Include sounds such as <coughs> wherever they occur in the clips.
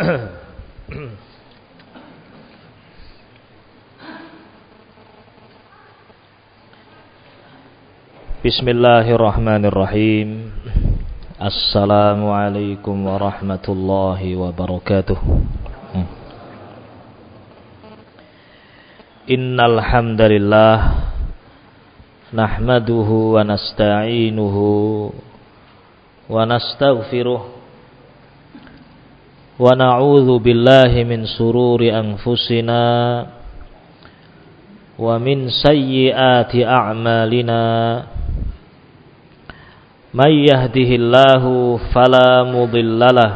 <coughs> Bismillahirrahmanirrahim Assalamualaikum warahmatullahi wabarakatuh hmm. Innal hamdalillah nahmaduhu wa nasta'inuhu wa nastaghfiruh ونعوذ بالله من سرور أنفسنا ومن سيئات أعمالنا من يهده الله فلا مضل له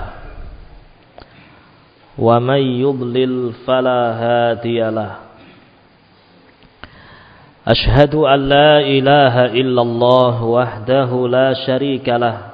ومن يضلل فلا هادي له أشهد أن لا إله إلا الله وحده لا شريك له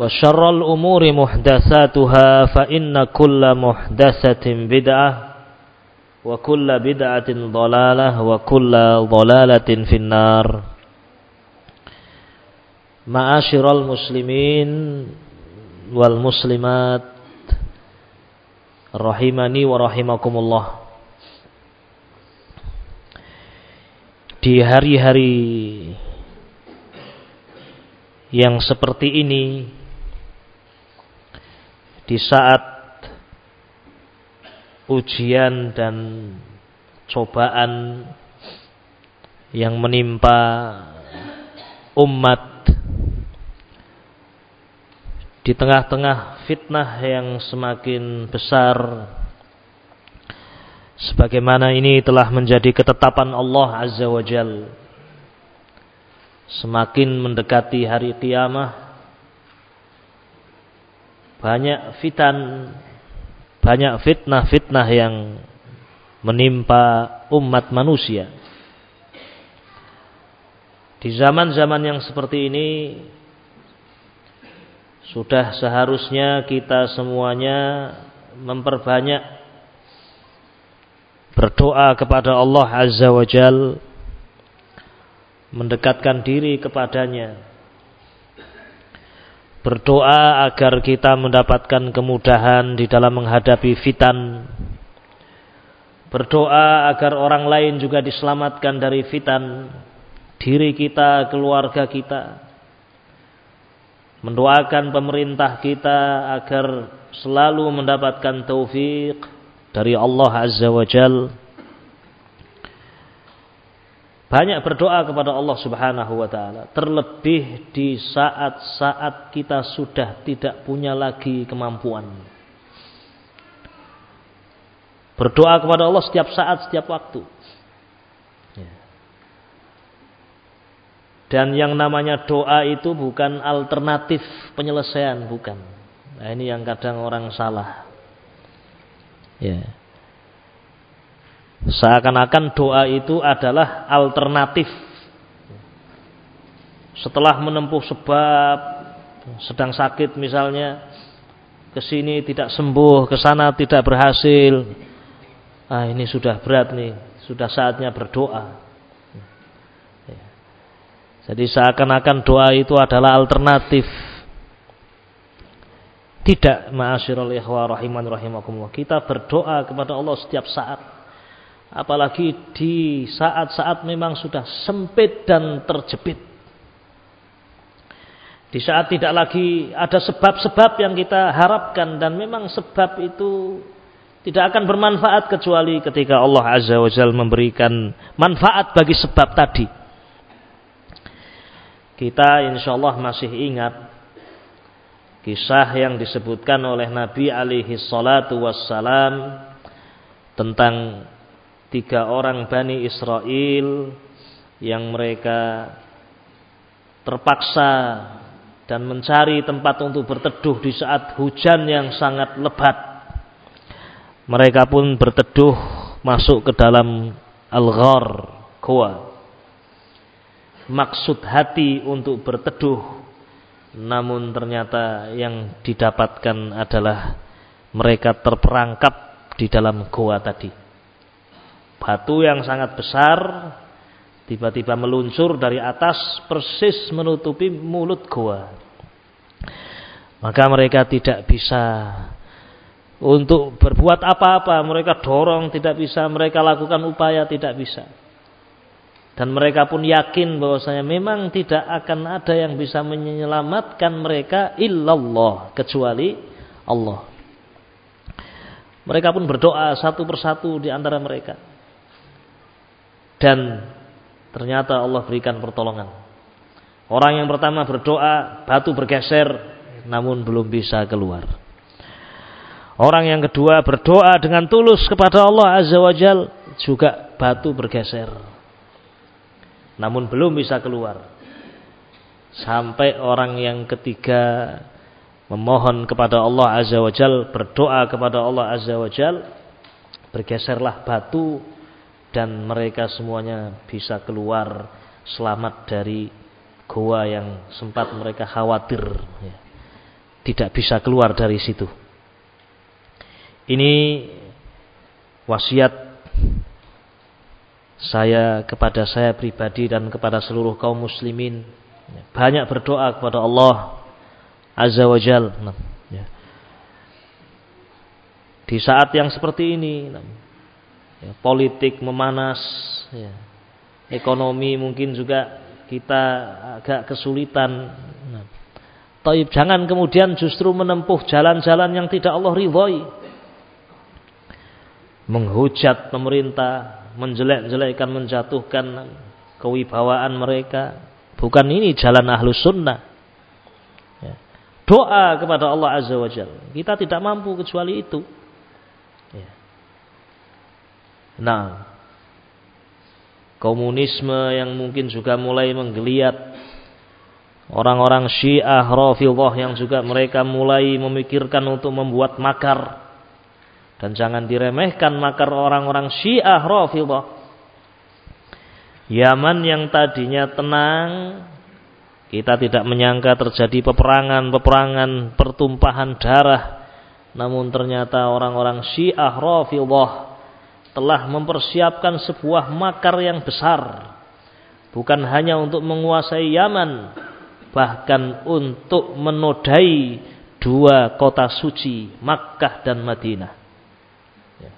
وشر الأمور محدثاتها فإن كل محدثة بدعة وكل بدعة ضلالة وكل ضلالة في النار معاشر المسلمين والمسلمات rahimani wa rahimakumullah di hari-hari yang seperti ini di saat ujian dan cobaan yang menimpa umat di tengah-tengah fitnah yang semakin besar sebagaimana ini telah menjadi ketetapan Allah Azza wa Jal. Semakin mendekati hari kiamah banyak fitan, banyak fitnah-fitnah yang menimpa umat manusia. Di zaman-zaman yang seperti ini sudah seharusnya kita semuanya memperbanyak berdoa kepada Allah Azza wa Jal mendekatkan diri kepadanya Berdoa agar kita mendapatkan kemudahan di dalam menghadapi fitan. Berdoa agar orang lain juga diselamatkan dari fitan. Diri kita, keluarga kita. Mendoakan pemerintah kita agar selalu mendapatkan taufik dari Allah Azza wa Jalla banyak berdoa kepada Allah Subhanahu wa taala, terlebih di saat-saat kita sudah tidak punya lagi kemampuan. Berdoa kepada Allah setiap saat, setiap waktu. Ya. Dan yang namanya doa itu bukan alternatif penyelesaian, bukan. Nah, ini yang kadang orang salah. Ya. Seakan-akan doa itu adalah alternatif. Setelah menempuh sebab sedang sakit misalnya, ke sini tidak sembuh, ke sana tidak berhasil. Ah, ini sudah berat nih, sudah saatnya berdoa. Jadi seakan-akan doa itu adalah alternatif. Tidak ma'asyiral ikhwah rahiman rahimakumullah. Kita berdoa kepada Allah setiap saat. Apalagi di saat-saat memang sudah sempit dan terjepit. Di saat tidak lagi ada sebab-sebab yang kita harapkan dan memang sebab itu tidak akan bermanfaat kecuali ketika Allah Azza wa Jalla memberikan manfaat bagi sebab tadi. Kita insya Allah masih ingat kisah yang disebutkan oleh Nabi alaihi salatu wassalam tentang tiga orang Bani Israel yang mereka terpaksa dan mencari tempat untuk berteduh di saat hujan yang sangat lebat. Mereka pun berteduh masuk ke dalam al-ghar, goa. Maksud hati untuk berteduh, namun ternyata yang didapatkan adalah mereka terperangkap di dalam goa tadi. Batu yang sangat besar tiba-tiba meluncur dari atas persis menutupi mulut goa. Maka mereka tidak bisa untuk berbuat apa-apa. Mereka dorong tidak bisa, mereka lakukan upaya tidak bisa. Dan mereka pun yakin bahwasanya memang tidak akan ada yang bisa menyelamatkan mereka illallah kecuali Allah. Mereka pun berdoa satu persatu di antara mereka. Dan ternyata Allah berikan pertolongan. Orang yang pertama berdoa, batu bergeser, namun belum bisa keluar. Orang yang kedua berdoa dengan tulus kepada Allah Azza wa Jal, juga batu bergeser. Namun belum bisa keluar. Sampai orang yang ketiga memohon kepada Allah Azza wa Jal, berdoa kepada Allah Azza wa Jal, bergeserlah batu dan mereka semuanya bisa keluar selamat dari goa yang sempat mereka khawatir. Ya tidak bisa keluar dari situ. Ini wasiat saya kepada saya pribadi dan kepada seluruh kaum muslimin. Banyak berdoa kepada Allah Azza wa Jal. Ya. Di saat yang seperti ini, ya, politik memanas, ya. ekonomi mungkin juga kita agak kesulitan. Taib jangan kemudian justru menempuh jalan-jalan yang tidak Allah ridhoi. Menghujat pemerintah, menjelek-jelekkan, menjatuhkan kewibawaan mereka. Bukan ini jalan ahlus sunnah. Ya. Doa kepada Allah Azza wa Jalla. Kita tidak mampu kecuali itu. Ya. Nah, komunisme yang mungkin juga mulai menggeliat Orang-orang Syiah Rafidhah yang juga mereka mulai memikirkan untuk membuat makar. Dan jangan diremehkan makar orang-orang Syiah Rafidhah. Yaman yang tadinya tenang, kita tidak menyangka terjadi peperangan-peperangan, pertumpahan darah. Namun ternyata orang-orang Syiah Rafidhah telah mempersiapkan sebuah makar yang besar. Bukan hanya untuk menguasai Yaman, bahkan untuk menodai dua kota suci Makkah dan Madinah. Ya.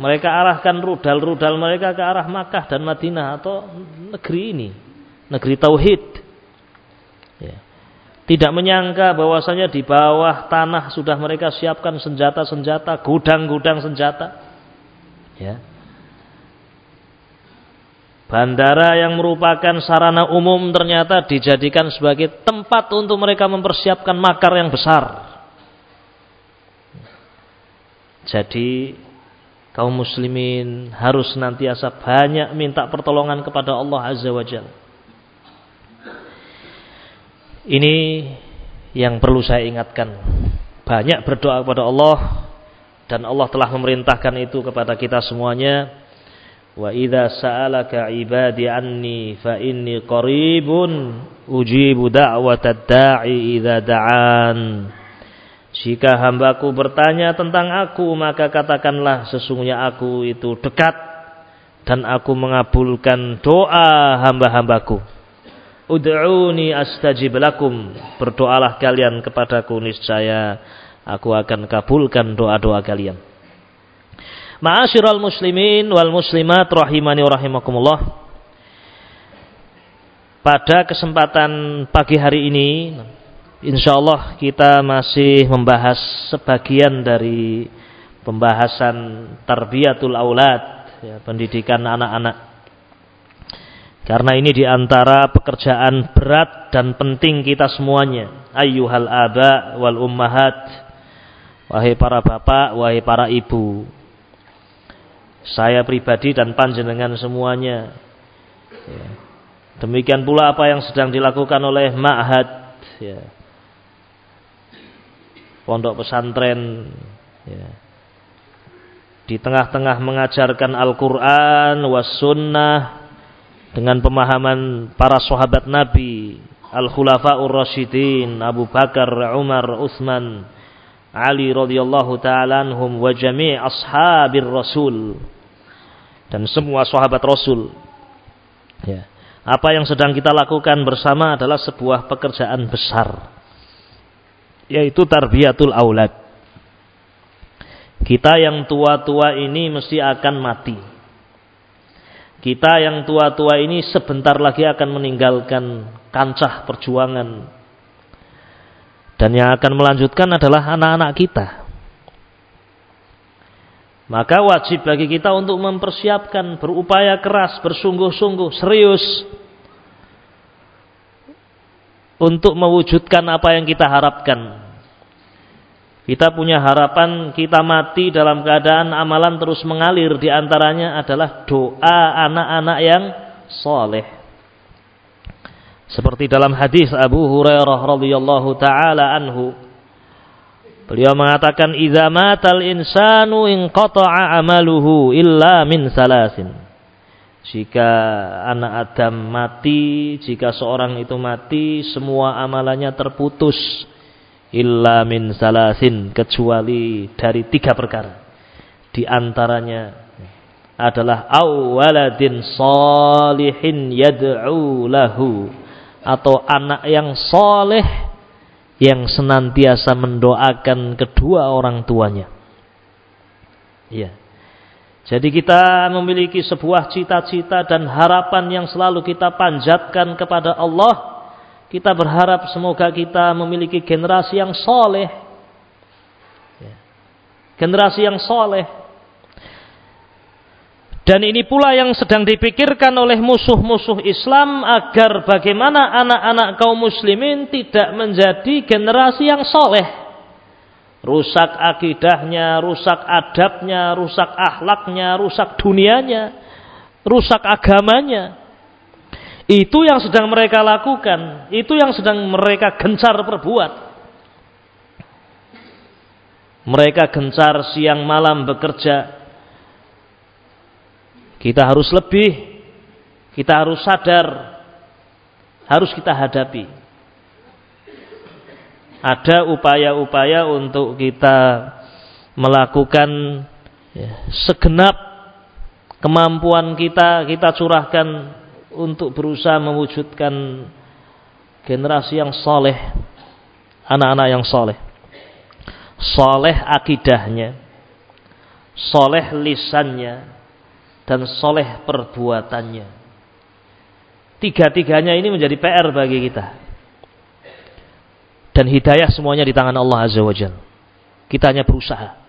Mereka arahkan rudal-rudal mereka ke arah Makkah dan Madinah atau negeri ini, negeri tauhid. Ya. Tidak menyangka bahwasanya di bawah tanah sudah mereka siapkan senjata-senjata, gudang-gudang senjata. Ya. Bandara yang merupakan sarana umum ternyata dijadikan sebagai tempat untuk mereka mempersiapkan makar yang besar. Jadi kaum muslimin harus senantiasa banyak minta pertolongan kepada Allah Azza wa Jalla. Ini yang perlu saya ingatkan. Banyak berdoa kepada Allah dan Allah telah memerintahkan itu kepada kita semuanya Wa idza sa'alaka 'ibadi anni fa inni qaribun ujibu da'watad da'i idza da'an. Jika hambaku bertanya tentang aku, maka katakanlah sesungguhnya aku itu dekat dan aku mengabulkan doa hamba-hambaku Ud'uni astajib lakum. Berdoalah kalian kepadaku niscaya aku akan kabulkan doa-doa kalian. Ma'asyiral muslimin wal muslimat rahimani rahimakumullah. Pada kesempatan pagi hari ini insyaallah kita masih membahas sebagian dari pembahasan tarbiyatul aulad ya, pendidikan anak-anak karena ini di antara pekerjaan berat dan penting kita semuanya. Ayyuhal aba wal ummahat. Wahai para bapak, wahai para ibu. Saya pribadi dan panjenengan semuanya. Ya. Demikian pula apa yang sedang dilakukan oleh ma'had. Ya. Pondok pesantren. Ya. Di tengah-tengah mengajarkan Al-Quran was sunnah dengan pemahaman para sahabat Nabi Al-Khulafa'ur Rasyidin Abu Bakar, Umar, Uthman Ali radhiyallahu taala anhum wa jami' ashabir Rasul. Dan semua sahabat Rasul. Ya. Apa yang sedang kita lakukan bersama adalah sebuah pekerjaan besar. Yaitu tarbiyatul aulad. Kita yang tua-tua ini mesti akan mati. Kita yang tua-tua ini sebentar lagi akan meninggalkan kancah perjuangan. Dan yang akan melanjutkan adalah anak-anak kita. Maka wajib bagi kita untuk mempersiapkan, berupaya keras, bersungguh-sungguh, serius. Untuk mewujudkan apa yang kita harapkan. Kita punya harapan kita mati dalam keadaan amalan terus mengalir di antaranya adalah doa anak-anak yang soleh. Seperti dalam hadis Abu Hurairah radhiyallahu taala anhu. Beliau mengatakan idza matal insanu inqata'a amaluhu illa min salasin. Jika anak Adam mati, jika seorang itu mati, semua amalannya terputus illa min salasin kecuali dari tiga perkara. Di antaranya adalah awaladin salihin yad'u lahu atau anak yang soleh yang senantiasa mendoakan kedua orang tuanya. Iya. Jadi kita memiliki sebuah cita-cita dan harapan yang selalu kita panjatkan kepada Allah kita berharap semoga kita memiliki generasi yang soleh. Ya. Generasi yang soleh. Dan ini pula yang sedang dipikirkan oleh musuh-musuh Islam agar bagaimana anak-anak kaum muslimin tidak menjadi generasi yang soleh. Rusak akidahnya, rusak adabnya, rusak akhlaknya, rusak dunianya, rusak agamanya. Itu yang sedang mereka lakukan, itu yang sedang mereka gencar perbuat. Mereka gencar siang malam bekerja. Kita harus lebih, kita harus sadar, harus kita hadapi. Ada upaya-upaya untuk kita melakukan ya, segenap kemampuan kita, kita curahkan untuk berusaha mewujudkan generasi yang soleh, anak-anak yang soleh, soleh akidahnya, soleh lisannya, dan soleh perbuatannya. Tiga-tiganya ini menjadi PR bagi kita. Dan hidayah semuanya di tangan Allah Azza wa Jal. Kita hanya berusaha.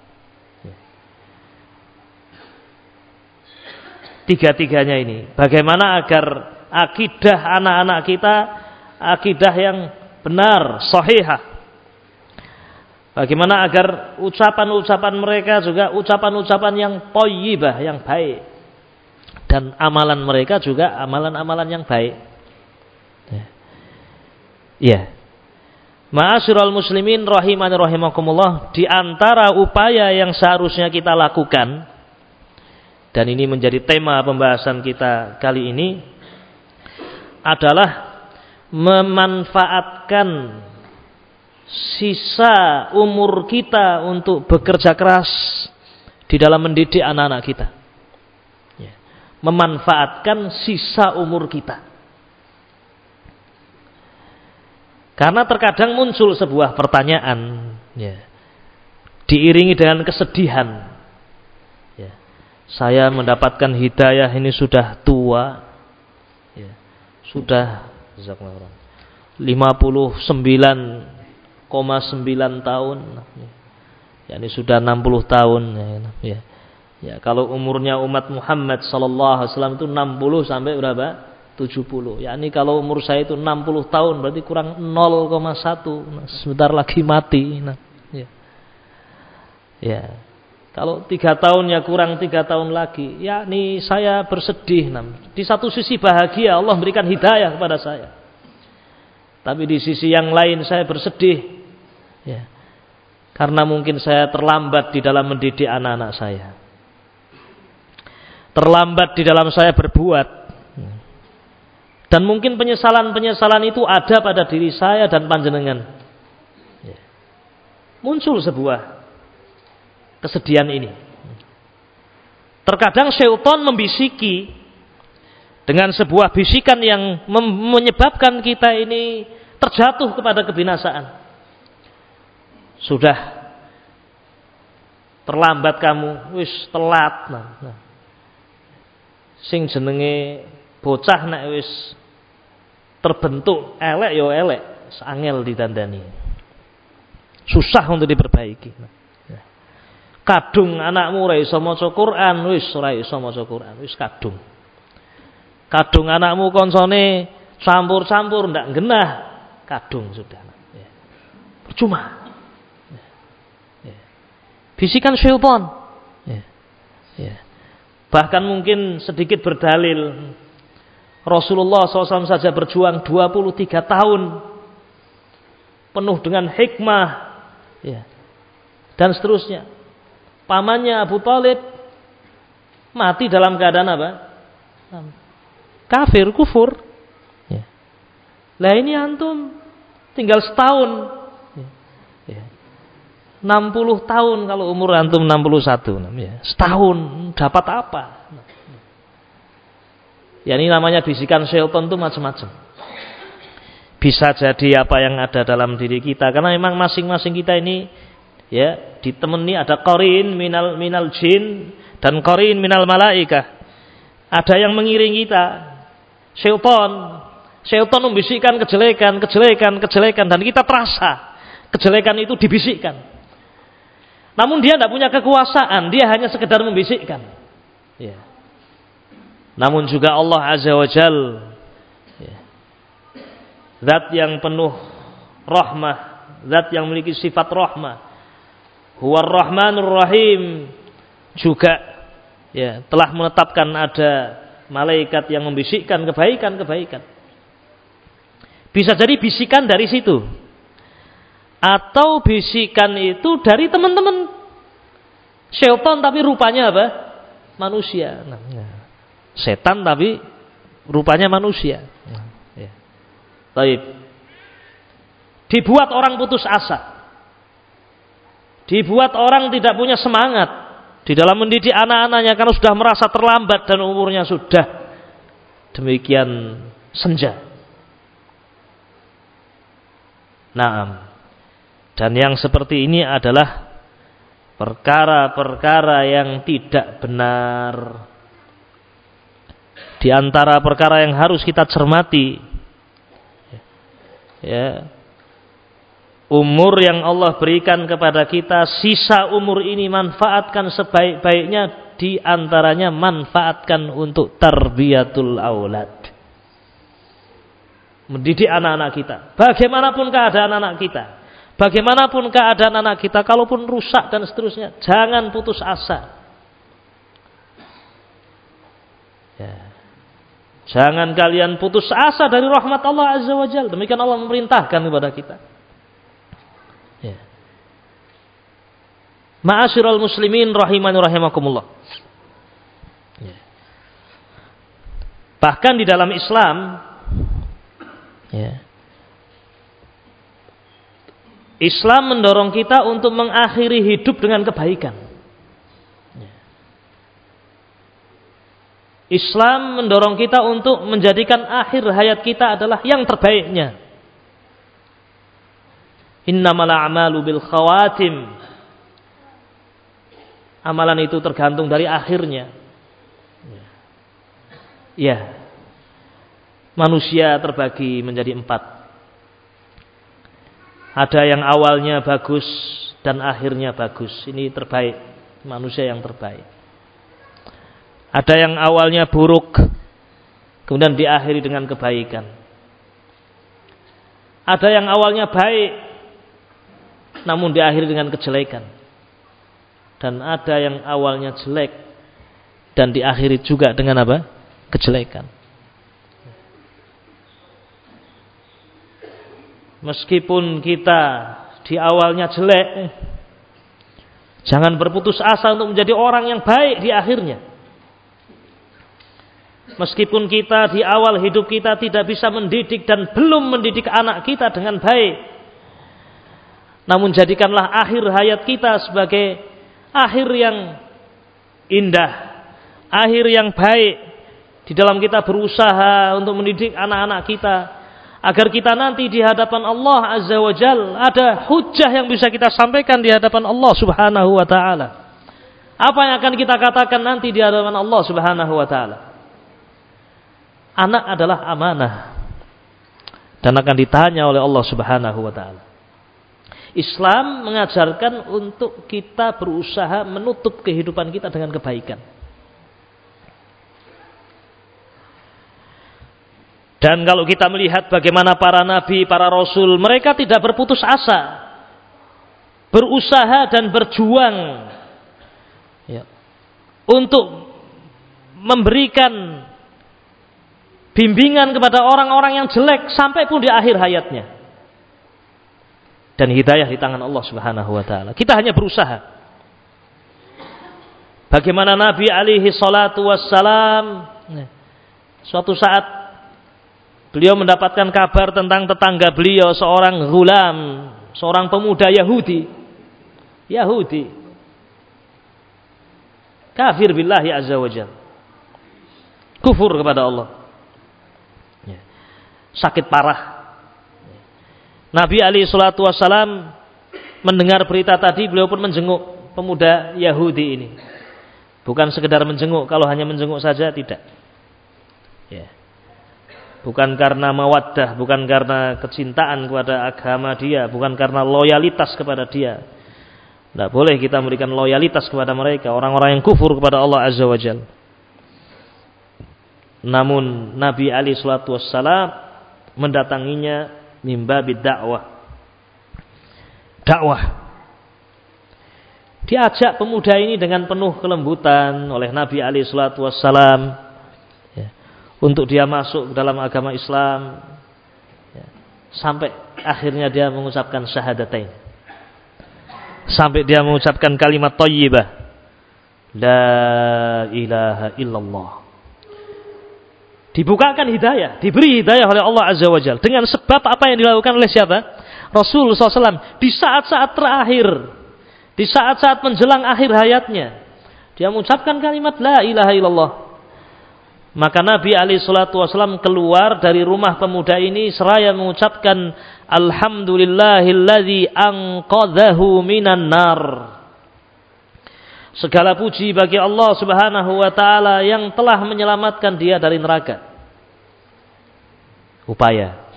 tiga-tiganya ini. Bagaimana agar akidah anak-anak kita akidah yang benar, sahihah. Bagaimana agar ucapan-ucapan mereka juga ucapan-ucapan yang toyibah, yang baik. Dan amalan mereka juga amalan-amalan yang baik. Ya. ya. Ma'asyiral muslimin rahimani rahimakumullah, di antara upaya yang seharusnya kita lakukan dan ini menjadi tema pembahasan kita kali ini adalah memanfaatkan sisa umur kita untuk bekerja keras di dalam mendidik anak-anak kita. Memanfaatkan sisa umur kita. Karena terkadang muncul sebuah pertanyaan, ya, diiringi dengan kesedihan. Ya, saya mendapatkan hidayah ini sudah tua, ya, sudah 59,9 tahun, ya, ini sudah 60 tahun. Ya, ya. Ya, kalau umurnya umat Muhammad sallallahu alaihi wasallam itu 60 sampai berapa? 70. Ya, ini kalau umur saya itu 60 tahun berarti kurang 0,1. Nah, sebentar lagi mati. Nah, ya. ya. Kalau tiga tahun ya kurang tiga tahun lagi. Ya, ini saya bersedih. Nah, di satu sisi bahagia Allah memberikan hidayah kepada saya. Tapi di sisi yang lain saya bersedih. Ya. Karena mungkin saya terlambat di dalam mendidik anak-anak saya. Terlambat di dalam saya berbuat dan mungkin penyesalan-penyesalan itu ada pada diri saya dan panjenengan. Ya. Muncul sebuah kesedihan ini. Terkadang syaitan membisiki dengan sebuah bisikan yang menyebabkan kita ini terjatuh kepada kebinasaan. Sudah terlambat kamu, wis telat. Nah, nah. Sing jenenge bocah nek wis terbentuk elek yo ya elek, angel ditandani. Susah untuk diperbaiki. Kadung anakmu ora iso maca Quran, wis ora iso maca Quran, wis kadung. Kadung anakmu konsone campur-campur ndak genah, kadung sudah. Ya. Percuma. Ya. Bisikan syaitan. Ya. Ya. Bahkan mungkin sedikit berdalil Rasulullah SAW saja berjuang 23 tahun penuh dengan hikmah ya. dan seterusnya. Pamannya Abu Talib mati dalam keadaan apa? Kafir, kufur. Ya. Lah ini antum tinggal setahun. Ya. 60 tahun kalau umur antum 61. Ya. Setahun dapat apa? Ya ini namanya bisikan syaitan itu macam-macam. Bisa jadi apa yang ada dalam diri kita karena memang masing-masing kita ini ya ditemani ada korin minal minal jin dan korin minal malaika. Ada yang mengiringi kita. Syaitan, syaitan membisikkan kejelekan, kejelekan, kejelekan dan kita terasa kejelekan itu dibisikkan. Namun dia tidak punya kekuasaan, dia hanya sekedar membisikkan. Ya. Namun juga Allah Azza wa Jal ya, Zat yang penuh rahmah Zat yang memiliki sifat rahmah Huwa Rahmanur Rahim Juga ya, Telah menetapkan ada Malaikat yang membisikkan kebaikan-kebaikan Bisa jadi bisikan dari situ Atau bisikan itu dari teman-teman Syaitan tapi rupanya apa? Manusia nah, nah setan tapi rupanya manusia. Ya. Taib. Dibuat orang putus asa. Dibuat orang tidak punya semangat di dalam mendidik anak-anaknya karena sudah merasa terlambat dan umurnya sudah demikian senja. Naam. Dan yang seperti ini adalah perkara-perkara yang tidak benar. Di antara perkara yang harus kita cermati ya umur yang Allah berikan kepada kita sisa umur ini manfaatkan sebaik-baiknya di antaranya manfaatkan untuk tarbiyatul aulad. Mendidik anak-anak kita. Bagaimanapun keadaan anak kita bagaimanapun keadaan anak kita kalaupun rusak dan seterusnya jangan putus asa ya Jangan kalian putus asa dari rahmat Allah Azza wa Jal. Demikian Allah memerintahkan kepada kita. Ya. Ma'asyiral muslimin rahimani rahimakumullah. Ya. Bahkan di dalam Islam ya, Islam mendorong kita untuk mengakhiri hidup dengan kebaikan. Islam mendorong kita untuk menjadikan akhir hayat kita adalah yang terbaiknya. Innamal a'malu bil khawatim. Amalan itu tergantung dari akhirnya. Ya. Manusia terbagi menjadi empat. Ada yang awalnya bagus dan akhirnya bagus. Ini terbaik. Manusia yang terbaik. Ada yang awalnya buruk. Kemudian diakhiri dengan kebaikan. Ada yang awalnya baik namun diakhiri dengan kejelekan. Dan ada yang awalnya jelek dan diakhiri juga dengan apa? Kejelekan. Meskipun kita di awalnya jelek, jangan berputus asa untuk menjadi orang yang baik di akhirnya. Meskipun kita di awal hidup kita tidak bisa mendidik dan belum mendidik anak kita dengan baik, namun jadikanlah akhir hayat kita sebagai akhir yang indah, akhir yang baik di dalam kita berusaha untuk mendidik anak-anak kita agar kita nanti di hadapan Allah Azza wa Jal ada hujah yang bisa kita sampaikan di hadapan Allah Subhanahu wa taala. Apa yang akan kita katakan nanti di hadapan Allah Subhanahu wa taala? Anak adalah amanah dan akan ditanya oleh Allah Subhanahu wa taala. Islam mengajarkan untuk kita berusaha menutup kehidupan kita dengan kebaikan. Dan kalau kita melihat bagaimana para nabi, para rasul, mereka tidak berputus asa. Berusaha dan berjuang ya, untuk memberikan bimbingan kepada orang-orang yang jelek sampai pun di akhir hayatnya dan hidayah di tangan Allah Subhanahu wa taala. Kita hanya berusaha. Bagaimana Nabi alaihi salatu wassalam suatu saat beliau mendapatkan kabar tentang tetangga beliau seorang gulam, seorang pemuda Yahudi. Yahudi. Kafir billahi azza wajal. Kufur kepada Allah. Ya. Sakit parah Nabi Ali Shallallahu Wasallam mendengar berita tadi, beliau pun menjenguk pemuda Yahudi ini. Bukan sekedar menjenguk, kalau hanya menjenguk saja tidak. Ya. Bukan karena mawaddah, bukan karena kecintaan kepada agama dia, bukan karena loyalitas kepada dia. Tidak boleh kita memberikan loyalitas kepada mereka, orang-orang yang kufur kepada Allah Azza wa Jal. Namun Nabi Ali Shallallahu Wasallam mendatanginya mimba dakwah. Dakwah. Diajak pemuda ini dengan penuh kelembutan oleh Nabi Ali Shallallahu Wasallam untuk dia masuk dalam agama Islam ya, sampai akhirnya dia mengucapkan syahadatain sampai dia mengucapkan kalimat thayyibah la ilaha illallah Dibukakan hidayah, diberi hidayah oleh Allah Azza wa Jal. Dengan sebab apa yang dilakukan oleh siapa? Rasul SAW. Di saat-saat terakhir. Di saat-saat menjelang akhir hayatnya. Dia mengucapkan kalimat La ilaha illallah. Maka Nabi Ali Shallallahu Wasallam keluar dari rumah pemuda ini seraya mengucapkan Alhamdulillahilladzi anqadhahu minan nar. Segala puji bagi Allah Subhanahu wa taala yang telah menyelamatkan dia dari neraka. Upaya.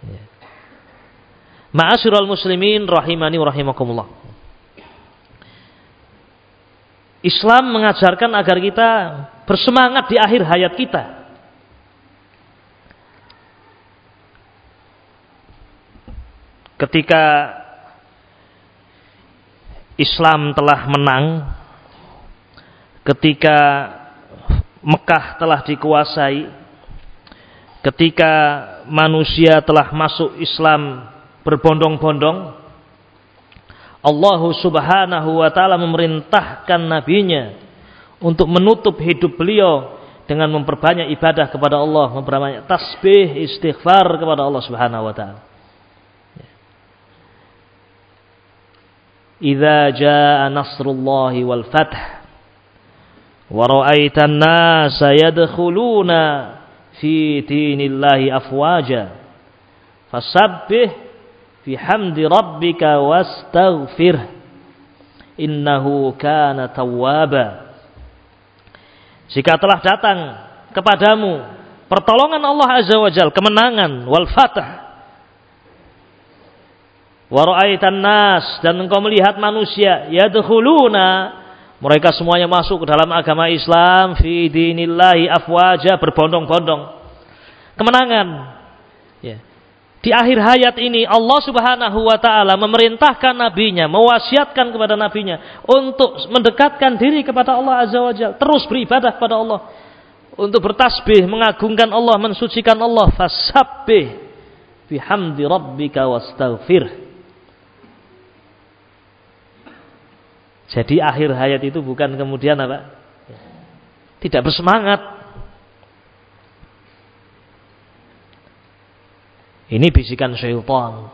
Ya. Ma'asyiral muslimin rahimani wa rahimakumullah. Islam mengajarkan agar kita bersemangat di akhir hayat kita. Ketika Islam telah menang ketika Mekah telah dikuasai, ketika manusia telah masuk Islam berbondong-bondong, Allah Subhanahu wa taala memerintahkan nabinya untuk menutup hidup beliau dengan memperbanyak ibadah kepada Allah, memperbanyak tasbih, istighfar kepada Allah Subhanahu wa taala. Iza jaa nasrullahi wal fath wa ra'aitan nasa yadkhuluna fi dinillahi afwaja fasabbih hamdi rabbika wastaghfir innahu kana tawwaba jika telah datang kepadamu pertolongan Allah azza wajal kemenangan wal fatah wa ra'aitan nas dan engkau melihat manusia yadkhuluna mereka semuanya masuk ke dalam agama Islam fi dinillahi afwaja berbondong-bondong. Kemenangan. Ya. Di akhir hayat ini Allah Subhanahu wa taala memerintahkan nabinya, mewasiatkan kepada nabinya untuk mendekatkan diri kepada Allah Azza wa Jalla, terus beribadah kepada Allah. Untuk bertasbih, mengagungkan Allah, mensucikan Allah, fasabbih bihamdi rabbika wastaghfir. Jadi akhir hayat itu bukan kemudian apa? Tidak bersemangat. Ini bisikan syaitan.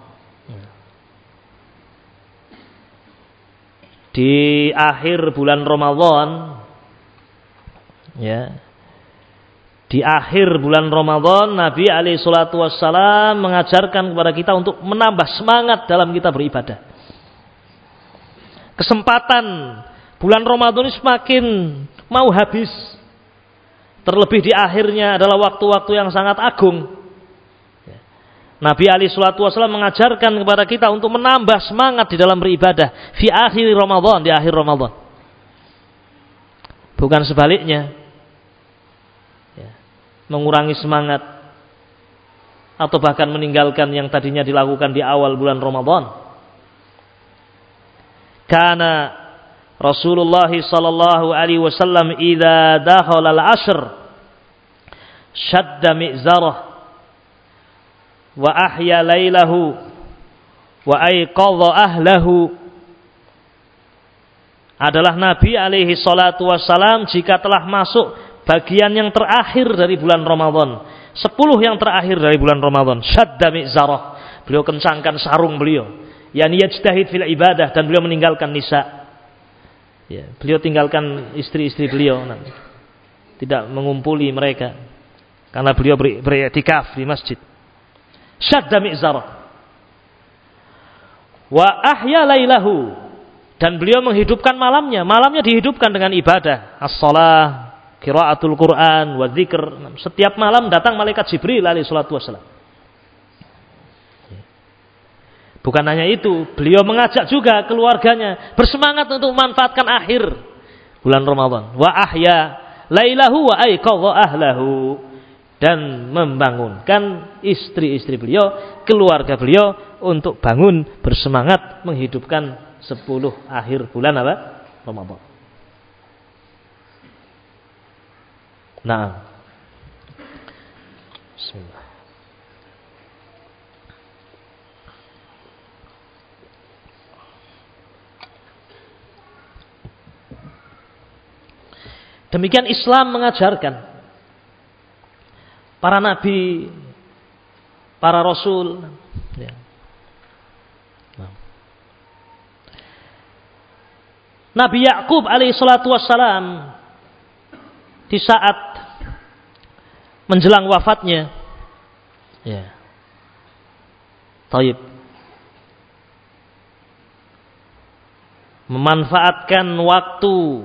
Di akhir bulan Ramadan ya. Di akhir bulan Ramadan Nabi alaihi salatu wassalam mengajarkan kepada kita untuk menambah semangat dalam kita beribadah kesempatan bulan Ramadan ini semakin mau habis. Terlebih di akhirnya adalah waktu-waktu yang sangat agung. Nabi Ali Shallallahu Wasallam mengajarkan kepada kita untuk menambah semangat di dalam beribadah. Fi akhir Ramadan, di akhir Ramadan. Bukan sebaliknya. Ya. Mengurangi semangat. Atau bahkan meninggalkan yang tadinya dilakukan di awal bulan Ramadan. Karena Rasulullah sallallahu alaihi wasallam idza dakhala al-ashr shadda mi'zarah wa ahya lailahu wa ayqadha ahlahu adalah Nabi alaihi salatu wassalam jika telah masuk bagian yang terakhir dari bulan Ramadan. Sepuluh yang terakhir dari bulan Ramadan. Syadda mi'zarah. Beliau kencangkan sarung beliau yani yajtahid fil ibadah dan beliau meninggalkan nisa. Ya, beliau tinggalkan istri-istri beliau nah, tidak mengumpuli mereka karena beliau beriktikaf di masjid. Syadda mi'zara. Wa ahya lailahu dan beliau menghidupkan malamnya. Malamnya dihidupkan dengan ibadah, as-shalah, qiraatul Quran, wa dzikr. Setiap malam datang malaikat Jibril alaihi salatu wasallam Bukan hanya itu, beliau mengajak juga keluarganya bersemangat untuk memanfaatkan akhir bulan Ramadan. Wa ahya lailahu wa aiqadha ahlahu dan membangunkan istri-istri beliau, keluarga beliau untuk bangun bersemangat menghidupkan 10 akhir bulan apa? Ramadan. Nah. Bismillah. Demikian Islam mengajarkan para nabi, para rasul. Ya. Nah. Nabi Yakub alaihissalatu wassalam di saat menjelang wafatnya, ya, Taib memanfaatkan waktu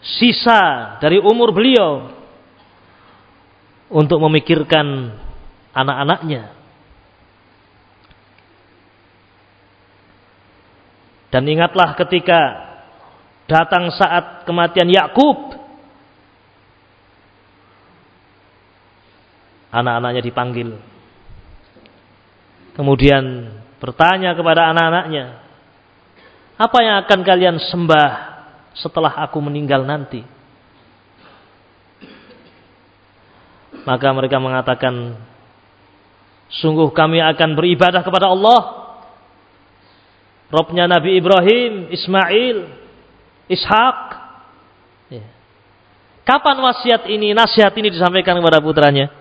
sisa dari umur beliau untuk memikirkan anak-anaknya. Dan ingatlah ketika datang saat kematian Yakub, anak-anaknya dipanggil. Kemudian bertanya kepada anak-anaknya, apa yang akan kalian sembah setelah aku meninggal nanti. Maka mereka mengatakan, sungguh kami akan beribadah kepada Allah. Robnya Nabi Ibrahim, Ismail, Ishak. Ya. Kapan wasiat ini, nasihat ini disampaikan kepada putranya?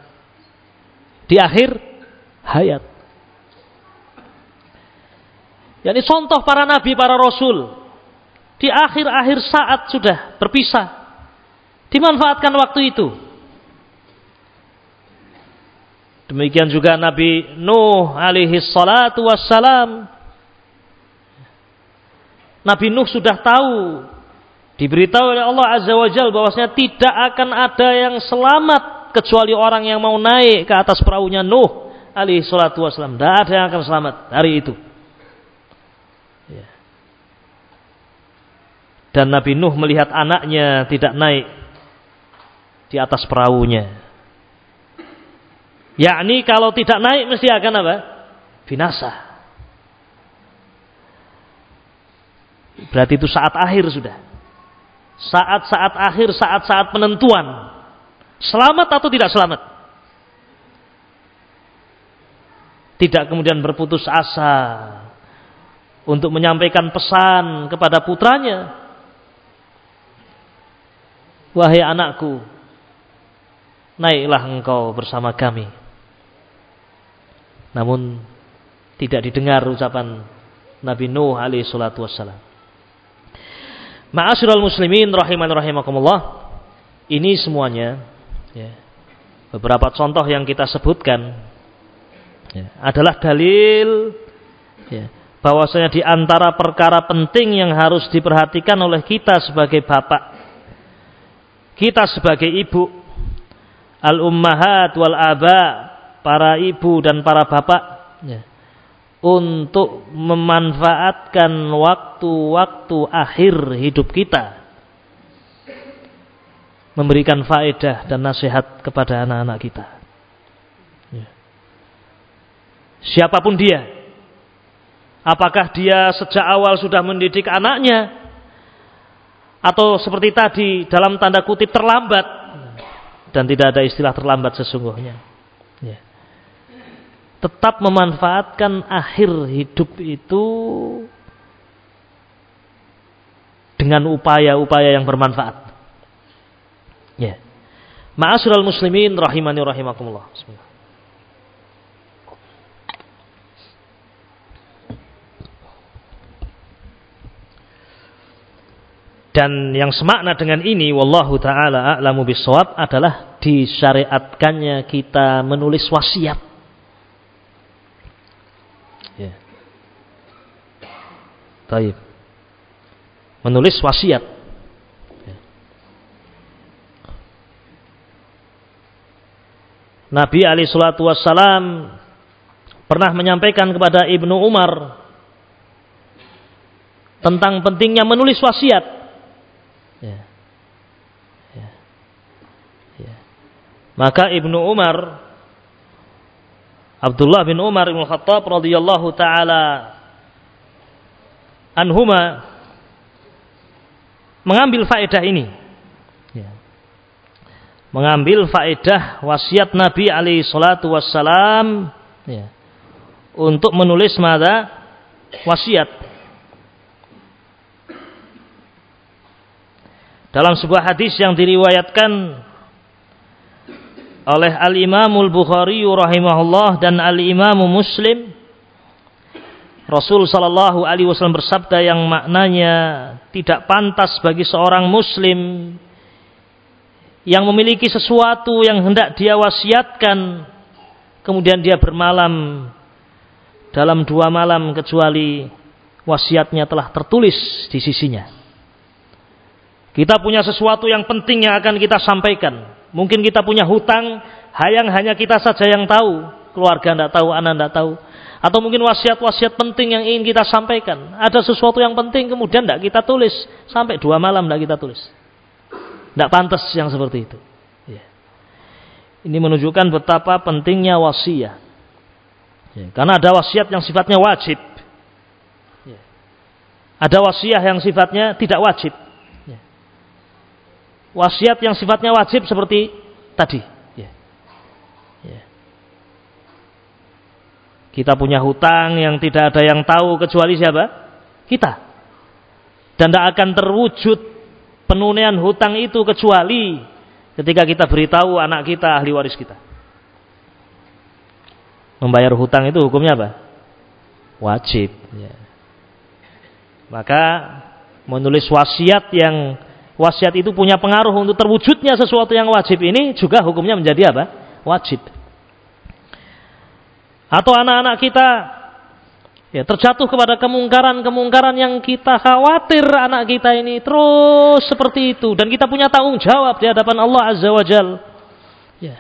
Di akhir hayat. Yani contoh para nabi, para rasul di akhir-akhir saat sudah berpisah. Dimanfaatkan waktu itu. Demikian juga Nabi Nuh alaihi salatu wassalam. Nabi Nuh sudah tahu diberitahu oleh Allah Azza wa Jal bahwasanya tidak akan ada yang selamat kecuali orang yang mau naik ke atas perahunya Nuh alaihi salatu wassalam. Tidak ada yang akan selamat hari itu. Ya. Dan Nabi Nuh melihat anaknya tidak naik di atas perahunya. Yakni kalau tidak naik mesti akan apa? Binasa. Berarti itu saat akhir sudah. Saat-saat akhir, saat-saat penentuan. Selamat atau tidak selamat? Tidak kemudian berputus asa untuk menyampaikan pesan kepada putranya. Wahai anakku, naiklah engkau bersama kami namun tidak didengar ucapan Nabi Nuh alaihi salatu wassalam. Ma'asyiral muslimin rahiman rahimakumullah. Ini semuanya ya, beberapa contoh yang kita sebutkan ya, adalah dalil ya, bahwasanya di antara perkara penting yang harus diperhatikan oleh kita sebagai bapak, kita sebagai ibu, al-ummahat wal aba, para ibu dan para bapak ya, untuk memanfaatkan waktu-waktu akhir hidup kita. Memberikan faedah dan nasihat kepada anak-anak kita. Ya. siapa pun dia apakah dia sejak awal sudah mendidik anaknya atau seperti tadi dalam tanda kutip terlambat dan tidak ada istilah terlambat sesungguhnya. ya tetap memanfaatkan akhir hidup itu dengan upaya-upaya yang bermanfaat. Ya. Ma'asyiral muslimin rahimani rahimakumullah. Bismillah. Dan yang semakna dengan ini wallahu taala a'lamu bisawab adalah disyariatkannya kita menulis wasiat Taib. Menulis wasiat. Nabi Ali Shallallahu Wasallam pernah menyampaikan kepada Ibnu Umar tentang pentingnya menulis wasiat. Ya. Ya. Ya. Maka Ibnu Umar Abdullah bin Umar bin Khattab radhiyallahu taala anhuma mengambil faedah ini. Ya. Mengambil faedah wasiat Nabi alaihi salatu wassalam ya. untuk menulis mada wasiat. Dalam sebuah hadis yang diriwayatkan oleh Al-Imamul Bukhari rahimahullah dan Al-Imam Muslim Rasul Shallallahu Alaihi Wasallam bersabda yang maknanya tidak pantas bagi seorang Muslim yang memiliki sesuatu yang hendak dia wasiatkan, kemudian dia bermalam dalam dua malam kecuali wasiatnya telah tertulis di sisinya. Kita punya sesuatu yang penting yang akan kita sampaikan. Mungkin kita punya hutang, yang hanya kita saja yang tahu. Keluarga tidak tahu, anak tidak tahu atau mungkin wasiat-wasiat penting yang ingin kita sampaikan. Ada sesuatu yang penting kemudian tidak kita tulis. Sampai dua malam tidak kita tulis. Tidak pantas yang seperti itu. Ya. Ini menunjukkan betapa pentingnya wasiat. Ya. Karena ada wasiat yang sifatnya wajib. Ya. Ada wasiat yang sifatnya tidak wajib. Ya. Wasiat yang sifatnya wajib seperti tadi. Kita punya hutang yang tidak ada yang tahu kecuali siapa? Kita. Dan tidak akan terwujud penunaian hutang itu kecuali ketika kita beritahu anak kita ahli waris kita. Membayar hutang itu hukumnya apa? Wajib. Ya. Maka menulis wasiat yang wasiat itu punya pengaruh untuk terwujudnya sesuatu yang wajib ini juga hukumnya menjadi apa? Wajib. Atau anak-anak kita ya terjatuh kepada kemungkaran-kemungkaran yang kita khawatir anak kita ini terus seperti itu dan kita punya tanggung jawab di hadapan Allah Azza wa Jal. Ya.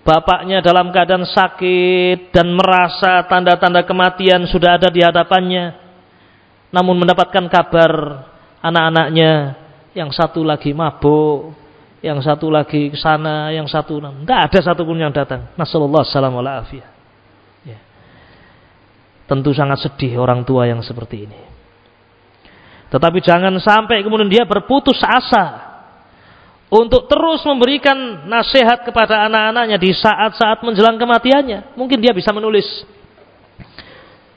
Bapaknya dalam keadaan sakit dan merasa tanda-tanda kematian sudah ada di hadapannya. Namun mendapatkan kabar anak-anaknya yang satu lagi mabuk, yang satu lagi ke sana, yang satu tidak ada satupun yang datang. Nasallallahu alaihi ya. Tentu sangat sedih orang tua yang seperti ini. Tetapi jangan sampai kemudian dia berputus asa untuk terus memberikan nasihat kepada anak-anaknya di saat-saat menjelang kematiannya. Mungkin dia bisa menulis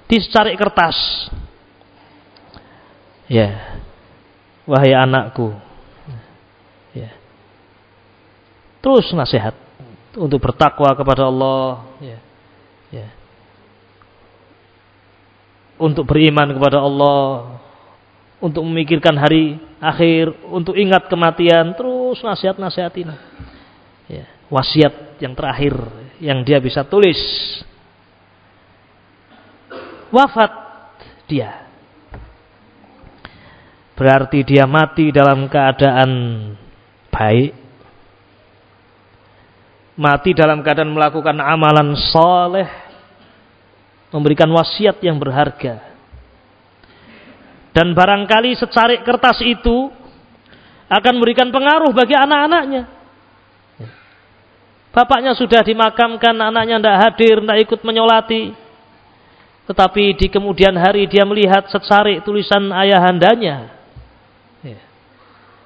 di secari kertas. Ya. Wahai anakku, Terus nasihat untuk bertakwa kepada Allah, ya. Ya. Untuk beriman kepada Allah, untuk memikirkan hari akhir, untuk ingat kematian, terus nasihat-nasihat ini. Ya. Wasiat yang terakhir yang dia bisa tulis. Wafat dia. Berarti dia mati dalam keadaan baik mati dalam keadaan melakukan amalan soleh, memberikan wasiat yang berharga. Dan barangkali secarik kertas itu akan memberikan pengaruh bagi anak-anaknya. Bapaknya sudah dimakamkan, anaknya tidak hadir, tidak ikut menyolati. Tetapi di kemudian hari dia melihat secarik tulisan ayahandanya.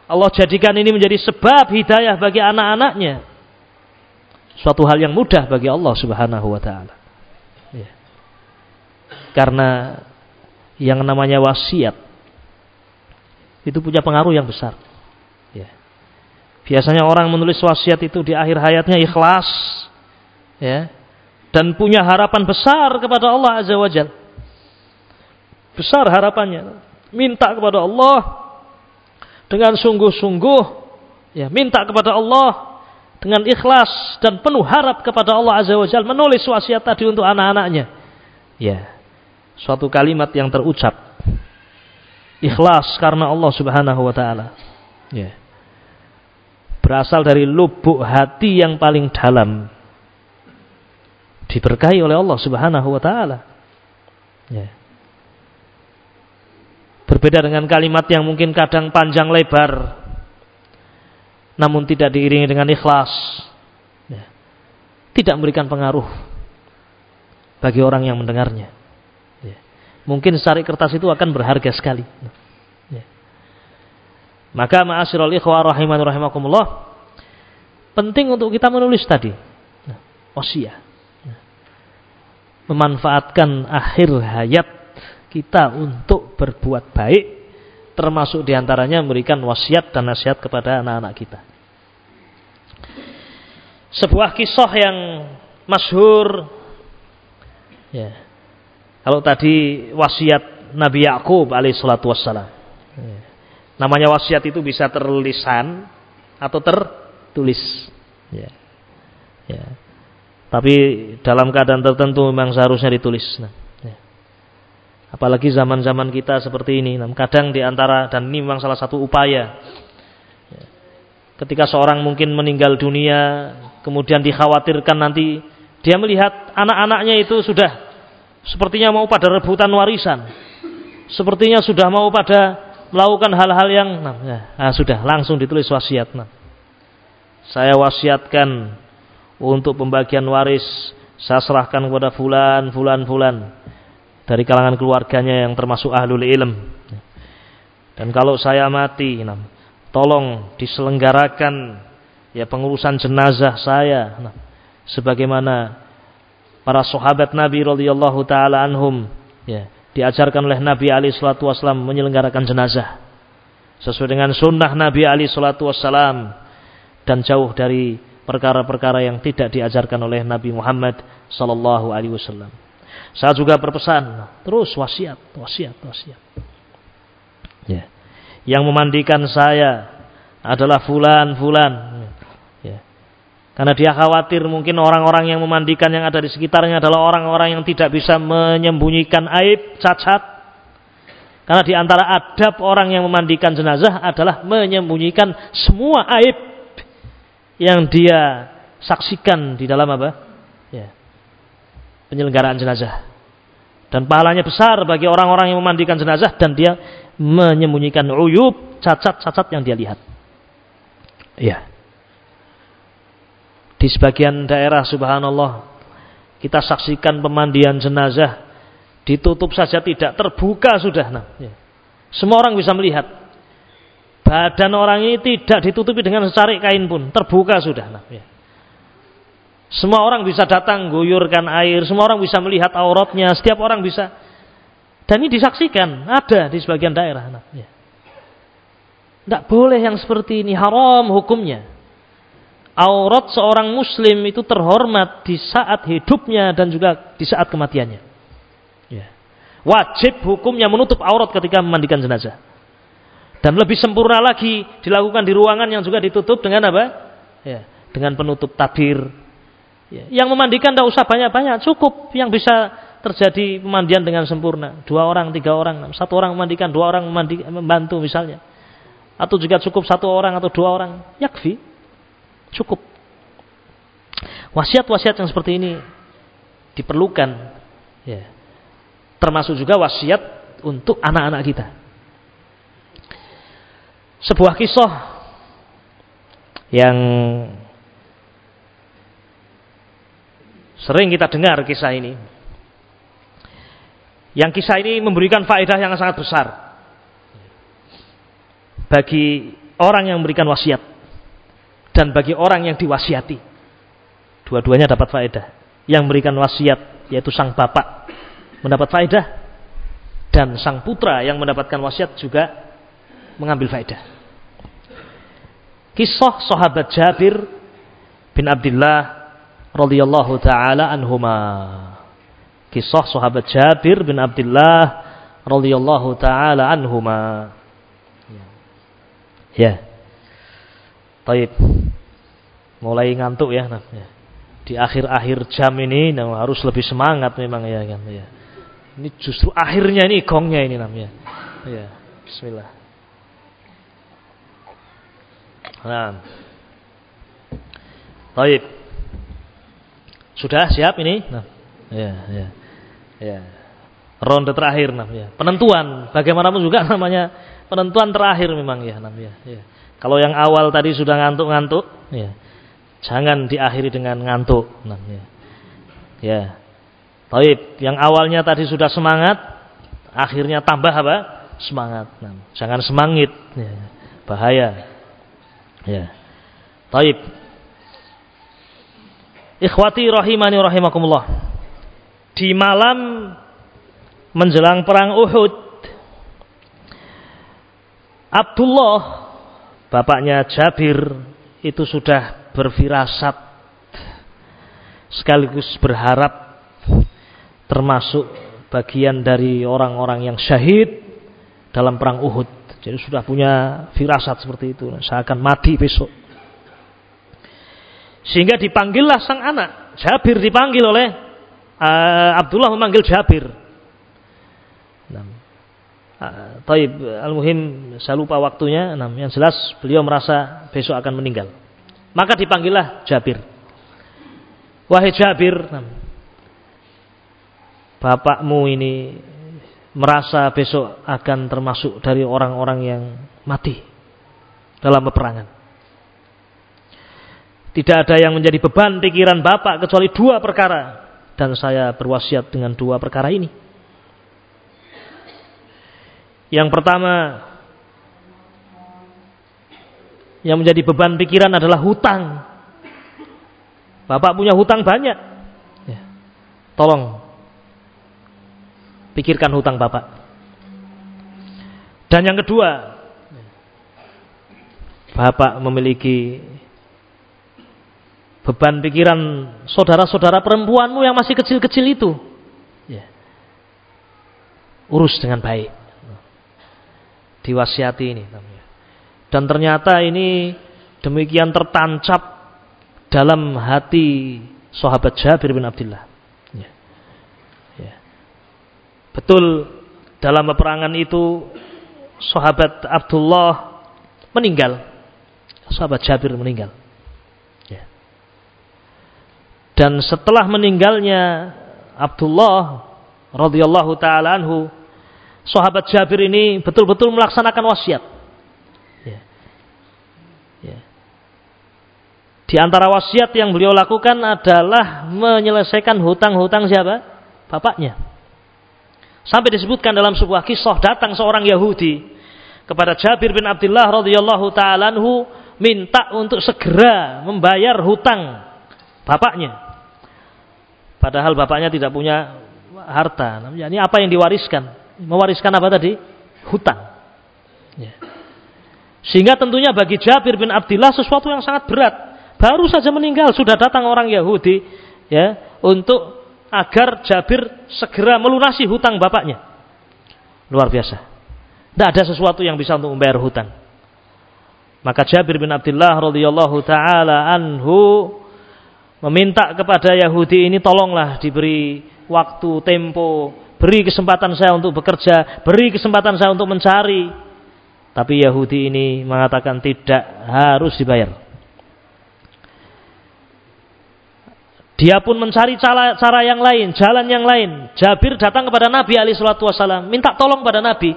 Allah jadikan ini menjadi sebab hidayah bagi anak-anaknya suatu hal yang mudah bagi Allah Subhanahu wa taala. Ya. Karena yang namanya wasiat itu punya pengaruh yang besar. Ya. Biasanya orang menulis wasiat itu di akhir hayatnya ikhlas ya dan punya harapan besar kepada Allah Azza wa Jal. Besar harapannya. Minta kepada Allah dengan sungguh-sungguh ya minta kepada Allah dengan ikhlas dan penuh harap kepada Allah Azza wa Jalla menulis wasiat tadi untuk anak-anaknya. Ya. Suatu kalimat yang terucap. Ikhlas karena Allah Subhanahu wa taala. Ya. Berasal dari lubuk hati yang paling dalam. Diberkahi oleh Allah Subhanahu wa taala. Ya. Berbeda dengan kalimat yang mungkin kadang panjang lebar namun tidak diiringi dengan ikhlas, ya, tidak memberikan pengaruh bagi orang yang mendengarnya. Ya. Mungkin sari kertas itu akan berharga sekali. Ya. Maka ma'asyiral ikhwah rahiman rahimakumullah, penting untuk kita menulis tadi nah. Nah, memanfaatkan akhir hayat kita untuk berbuat baik termasuk di antaranya memberikan wasiat dan nasihat kepada anak-anak kita. Sebuah kisah yang masyhur ya. Kalau tadi wasiat Nabi Yakub alaihissalatu wassalam. Ya. Namanya wasiat itu bisa terlisan atau tertulis. Ya. Ya. Tapi dalam keadaan tertentu memang seharusnya ditulis. Nah. Apalagi zaman-zaman kita seperti ini. Kadang di antara dan ini memang salah satu upaya. Ketika seorang mungkin meninggal dunia, kemudian dikhawatirkan nanti dia melihat anak-anaknya itu sudah sepertinya mau pada rebutan warisan. Sepertinya sudah mau pada melakukan hal-hal yang nah, ya, nah, sudah langsung ditulis wasiat. Nah. Saya wasiatkan untuk pembagian waris saya serahkan kepada fulan, fulan, fulan dari kalangan keluarganya yang termasuk ahlul ilm. Dan kalau saya mati, tolong diselenggarakan ya pengurusan jenazah saya nah, sebagaimana para sahabat Nabi radhiyallahu taala anhum ya diajarkan oleh Nabi Ali salatu wasallam menyelenggarakan jenazah sesuai dengan sunnah Nabi Ali salatu wasallam dan jauh dari perkara-perkara yang tidak diajarkan oleh Nabi Muhammad sallallahu alaihi wasallam. Saya juga berpesan, terus wasiat, wasiat, wasiat. Ya. Yang memandikan saya adalah fulan, fulan. Ya. Karena dia khawatir mungkin orang-orang yang memandikan yang ada di sekitarnya adalah orang-orang yang tidak bisa menyembunyikan aib, cacat. Karena di antara adab orang yang memandikan jenazah adalah menyembunyikan semua aib yang dia saksikan di dalam apa? Ya. Penyelenggaraan jenazah. Dan pahalanya besar bagi orang-orang yang memandikan jenazah dan dia menyembunyikan uyub, cacat-cacat yang dia lihat. Ya. Di sebagian daerah subhanallah kita saksikan pemandian jenazah ditutup saja tidak terbuka sudah nah, ya. Semua orang bisa melihat. Badan orang ini tidak ditutupi dengan secarik kain pun, terbuka sudah nah, ya. Semua orang bisa datang guyurkan air, semua orang bisa melihat auratnya, setiap orang bisa. Dan ini disaksikan, ada di sebagian daerah. Nah, ya. Boleh yang seperti ini, haram hukumnya aurat seorang muslim itu terhormat di saat hidupnya dan juga di saat kematiannya. Ya. Wajib hukumnya menutup aurat ketika memandikan jenazah. Dan lebih sempurna lagi dilakukan di ruangan yang juga ditutup dengan apa? Ya, dengan penutup tabir. Ya. Yang memandikan tidak usah banyak-banyak, cukup yang bisa terjadi pemandian dengan sempurna. Dua orang, tiga orang, satu orang memandikan, dua orang memandi, membantu misalnya. Atau juga cukup satu orang atau dua orang, yakfi. Cukup. Wasiat-wasiat yang seperti ini diperlukan. Ya. Termasuk juga wasiat untuk anak-anak kita. Sebuah kisah yang sering kita dengar kisah ini. Yang kisah ini memberikan faedah yang sangat besar bagi orang yang memberikan wasiat dan bagi orang yang diwasiati. Dua-duanya dapat faedah. Yang memberikan wasiat yaitu sang bapak mendapat faedah dan sang putra yang mendapatkan wasiat juga mengambil faedah. Kisah sahabat Jabir bin Abdullah radhiyallahu taala anhuma. Kisah sahabat Jabir bin Abdullah radhiyallahu taala anhuma. Ya. Taib. Mulai ngantuk ya. Ya. Di akhir-akhir jam ini nah, harus lebih semangat memang ya kan ya. Ini justru akhirnya ini gongnya ini namanya. Ya. Bismillah. Nah. Taib. Sudah siap ini? Nah. Ya, ya. Ya. Ronde terakhir namanya. Penentuan bagaimanapun juga <laughs> namanya penentuan terakhir memang ya namanya. Ya. Kalau yang awal tadi sudah ngantuk-ngantuk, ya, jangan diakhiri dengan ngantuk. Nah, ya. ya. Taib, yang awalnya tadi sudah semangat, akhirnya tambah apa? Semangat. Nah, jangan semangit, ya. bahaya. Ya. Taib. Ikhwati rahimani rahimakumullah. Di malam menjelang perang Uhud, Abdullah bapaknya Jabir itu sudah berfirasat sekaligus berharap termasuk bagian dari orang-orang yang syahid dalam perang Uhud. Jadi sudah punya firasat seperti itu. Saya akan mati besok. Sehingga dipanggillah sang anak. Jabir dipanggil oleh uh, Abdullah memanggil Jabir. Ah, taib al-muhim saya lupa waktunya. Nah, yang jelas beliau merasa besok akan meninggal. Maka dipanggillah Jabir. Wahai Jabir, bapakmu ini merasa besok akan termasuk dari orang-orang yang mati dalam peperangan. Tidak ada yang menjadi beban pikiran bapak kecuali dua perkara. Dan saya berwasiat dengan dua perkara ini. Yang pertama yang menjadi beban pikiran adalah hutang. Bapak punya hutang banyak. Ya. Tolong pikirkan hutang bapak. Dan yang kedua, bapak memiliki beban pikiran saudara-saudara perempuanmu yang masih kecil-kecil itu. Ya. Urus dengan baik diwasiati ini Dan ternyata ini demikian tertancap dalam hati sahabat Jabir bin Abdullah. Ya. Ya. Betul dalam peperangan itu sahabat Abdullah meninggal. Sahabat Jabir meninggal. Dan setelah meninggalnya Abdullah radhiyallahu taala anhu, sahabat Jabir ini betul-betul melaksanakan wasiat. Ya. Ya. Di antara wasiat yang beliau lakukan adalah menyelesaikan hutang-hutang siapa? Bapaknya. Sampai disebutkan dalam sebuah kisah datang seorang Yahudi kepada Jabir bin Abdullah radhiyallahu taalaanhu minta untuk segera membayar hutang bapaknya. Padahal bapaknya tidak punya harta. Ini apa yang diwariskan? Mewariskan apa tadi? Hutang. Ya. Sehingga tentunya bagi Jabir bin Abdullah sesuatu yang sangat berat baru saja meninggal sudah datang orang Yahudi ya untuk agar Jabir segera melunasi hutang bapaknya. Luar biasa. Tidak ada sesuatu yang bisa untuk membayar hutang. Maka Jabir bin Abdullah radhiyallahu taala anhu meminta kepada Yahudi ini tolonglah diberi waktu tempo, beri kesempatan saya untuk bekerja, beri kesempatan saya untuk mencari. Tapi Yahudi ini mengatakan tidak harus dibayar. Dia pun mencari cara, cara yang lain, jalan yang lain. Jabir datang kepada Nabi Ali Shallallahu Wasallam, minta tolong pada Nabi.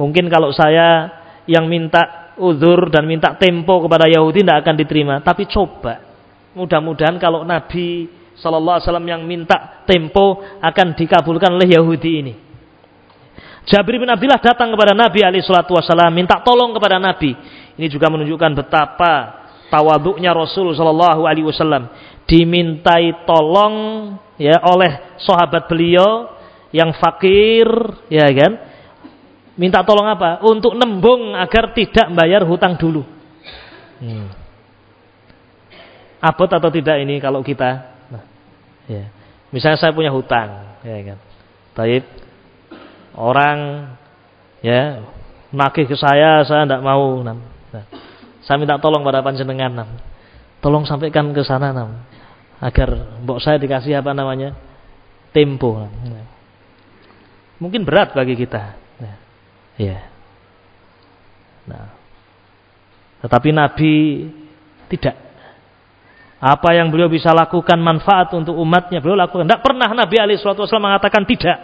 Mungkin kalau saya yang minta uzur dan minta tempo kepada Yahudi tidak akan diterima. Tapi coba, mudah-mudahan kalau Nabi Shallallahu Alaihi Wasallam yang minta tempo akan dikabulkan oleh Yahudi ini. Jabir bin Abdullah datang kepada Nabi Shallallahu Wasallam, minta tolong kepada Nabi. Ini juga menunjukkan betapa tawaduknya Rasul Shallallahu Alaihi Wasallam dimintai tolong ya oleh sahabat beliau yang fakir ya kan minta tolong apa untuk nembung agar tidak bayar hutang dulu hmm. Abot atau tidak ini kalau kita? Nah, ya. Misalnya saya punya hutang ya kan. Taib orang ya nagih ke saya saya tidak mau nah, saya minta tolong pada panjenengan nah. tolong sampaikan ke sana nah agar mbok saya dikasih apa namanya? Tempo mungkin berat bagi kita. Ya. Nah tetapi Nabi tidak apa yang beliau bisa lakukan manfaat untuk umatnya beliau lakukan. Tidak pernah Nabi Ali Wasallam mengatakan tidak.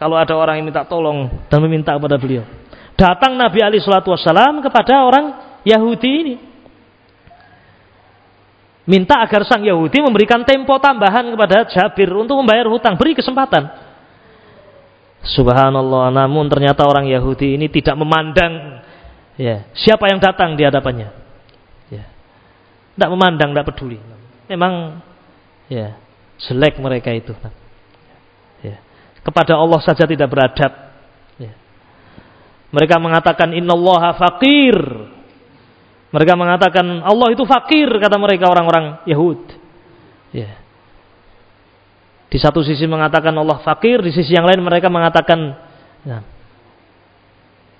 Kalau ada orang yang minta tolong dan meminta kepada beliau. Datang Nabi Ali Wasallam kepada orang Yahudi ini. Minta agar sang Yahudi memberikan tempo tambahan kepada Jabir untuk membayar hutang, beri kesempatan. Subhanallah, namun ternyata orang Yahudi ini tidak memandang ya, siapa yang datang di hadapannya. Tidak memandang, tidak peduli. Memang ya, jelek mereka itu. Ya. Kepada Allah saja tidak beradab. Ya. Mereka mengatakan innallaha faqir mereka mengatakan Allah itu fakir kata mereka orang-orang Yahud. Ya. Di satu sisi mengatakan Allah fakir, di sisi yang lain mereka mengatakan ya,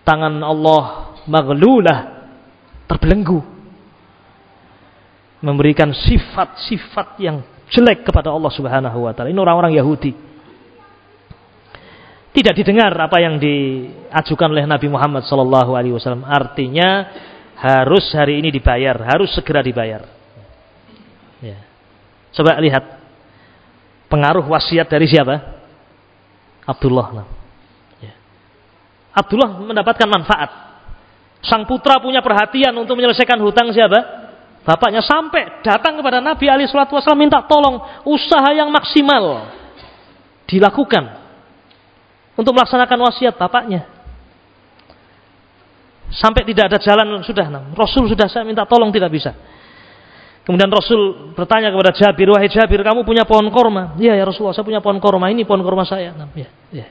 tangan Allah maglulah terbelenggu. Memberikan sifat-sifat yang jelek kepada Allah Subhanahu wa taala. Ini orang-orang Yahudi. Tidak didengar apa yang diajukan oleh Nabi Muhammad sallallahu alaihi wasallam. Artinya harus hari ini dibayar, harus segera dibayar. Ya. Coba lihat pengaruh wasiat dari siapa? Abdullah. Ya. Abdullah mendapatkan manfaat. Sang putra punya perhatian untuk menyelesaikan hutang siapa? Bapaknya sampai datang kepada Nabi Ali Shallallahu Wasallam minta tolong usaha yang maksimal dilakukan untuk melaksanakan wasiat bapaknya. Sampai tidak ada jalan sudah. Rasul sudah saya minta tolong tidak bisa. Kemudian Rasul bertanya kepada Jabir, wahai Jabir, kamu punya pohon korma? Iya ya Rasulullah, saya punya pohon korma. Ini pohon korma saya. Ya, ya.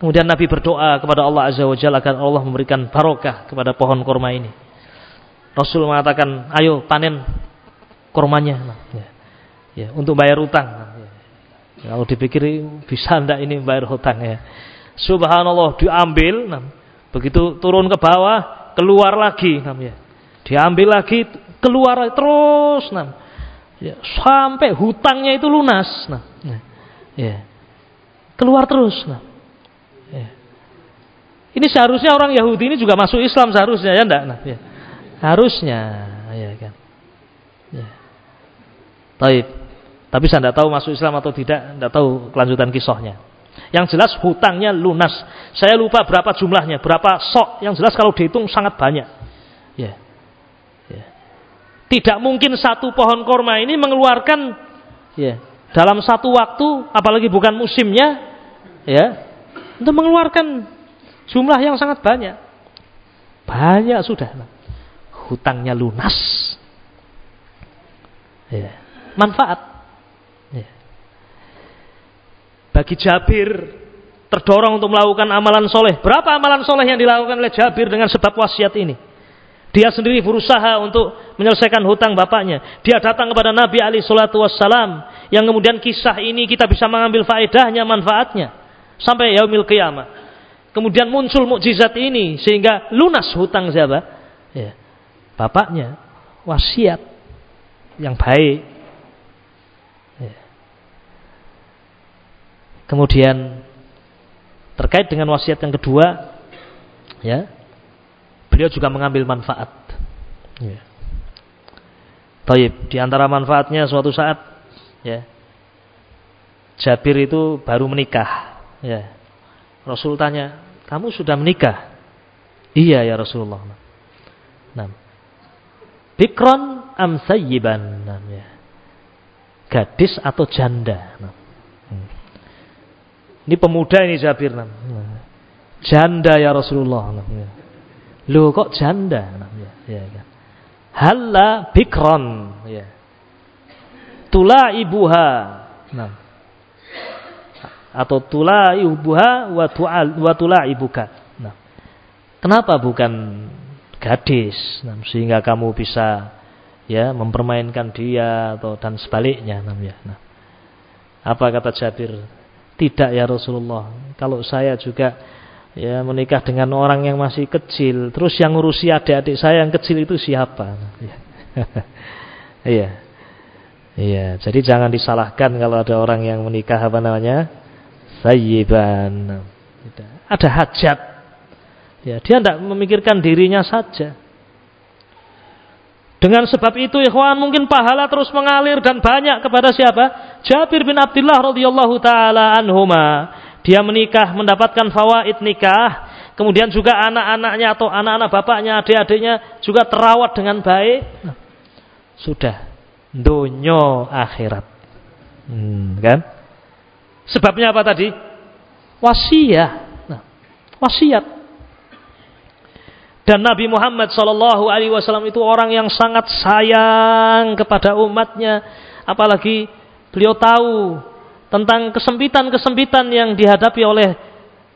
Kemudian Nabi berdoa kepada Allah Azza wa Jalla agar Allah memberikan barokah kepada pohon korma ini. Rasul mengatakan, ayo panen kormanya. Nah, ya. Ya, untuk bayar utang. Nah, ya. Kalau dipikir bisa ndak ini bayar hutang ya. Subhanallah diambil. Nah, Begitu turun ke bawah, keluar lagi namanya. Diambil lagi, keluar terus nah. Ya, sampai hutangnya itu lunas nah. Ya. Keluar terus nah. Ya. Ini seharusnya orang Yahudi ini juga masuk Islam seharusnya ya enggak nah. Ya. Harusnya ya kan. Ya. Taib. Tapi saya tidak tahu masuk Islam atau tidak, tidak tahu kelanjutan kisahnya. Yang jelas hutangnya lunas. Saya lupa berapa jumlahnya, berapa sok. Yang jelas kalau dihitung sangat banyak. Ya. ya. Tidak mungkin satu pohon korma ini mengeluarkan ya, dalam satu waktu, apalagi bukan musimnya, ya, untuk mengeluarkan jumlah yang sangat banyak. Banyak sudah. Hutangnya lunas. Ya. Manfaat. bagi Jabir terdorong untuk melakukan amalan soleh. Berapa amalan soleh yang dilakukan oleh Jabir dengan sebab wasiat ini? Dia sendiri berusaha untuk menyelesaikan hutang bapaknya. Dia datang kepada Nabi Ali Shallallahu Wasallam yang kemudian kisah ini kita bisa mengambil faedahnya, manfaatnya sampai yaumil qiyamah. Kemudian muncul mukjizat ini sehingga lunas hutang siapa? Ya, bapaknya wasiat yang baik Kemudian terkait dengan wasiat yang kedua, ya, beliau juga mengambil manfaat. Ya. Taib, di antara manfaatnya suatu saat, ya, Jabir itu baru menikah. Ya. Rasul tanya, kamu sudah menikah? Iya ya Rasulullah. Nah, Bikron am sayyiban. Gadis atau janda. Ini pemuda ini Jabir. Janda ya Rasulullah. Loh kok janda? Ya, kan. Halla bikron. Ya. Tula ibuha. Nah. Atau tula ibuha wa, wa tula ibuka. Nah. Kenapa bukan gadis? Nah, sehingga kamu bisa ya mempermainkan dia atau dan sebaliknya. Nah, ya. nah. Apa kata Jabir? Tidak ya Rasulullah. Kalau saya juga ya menikah dengan orang yang masih kecil, terus yang ngurusi adik-adik saya yang kecil itu siapa? <laughs> Iya. Iya, jadi jangan disalahkan kalau ada orang yang menikah apa namanya? Sayyiban. Ada hajat. Ya, dia tidak memikirkan dirinya saja. Dengan sebab itu ikhwan mungkin pahala terus mengalir dan banyak kepada siapa? Jabir bin Abdullah radhiyallahu taala anhuma. Dia menikah mendapatkan fawaid nikah, kemudian juga anak-anaknya atau anak-anak bapaknya, adik-adiknya juga terawat dengan baik. Sudah dunyo akhirat. Hmm, kan? Sebabnya apa tadi? Wasiat. Nah, wasiat. Dan Nabi Muhammad Shallallahu Alaihi Wasallam itu orang yang sangat sayang kepada umatnya, apalagi beliau tahu tentang kesempitan-kesempitan yang dihadapi oleh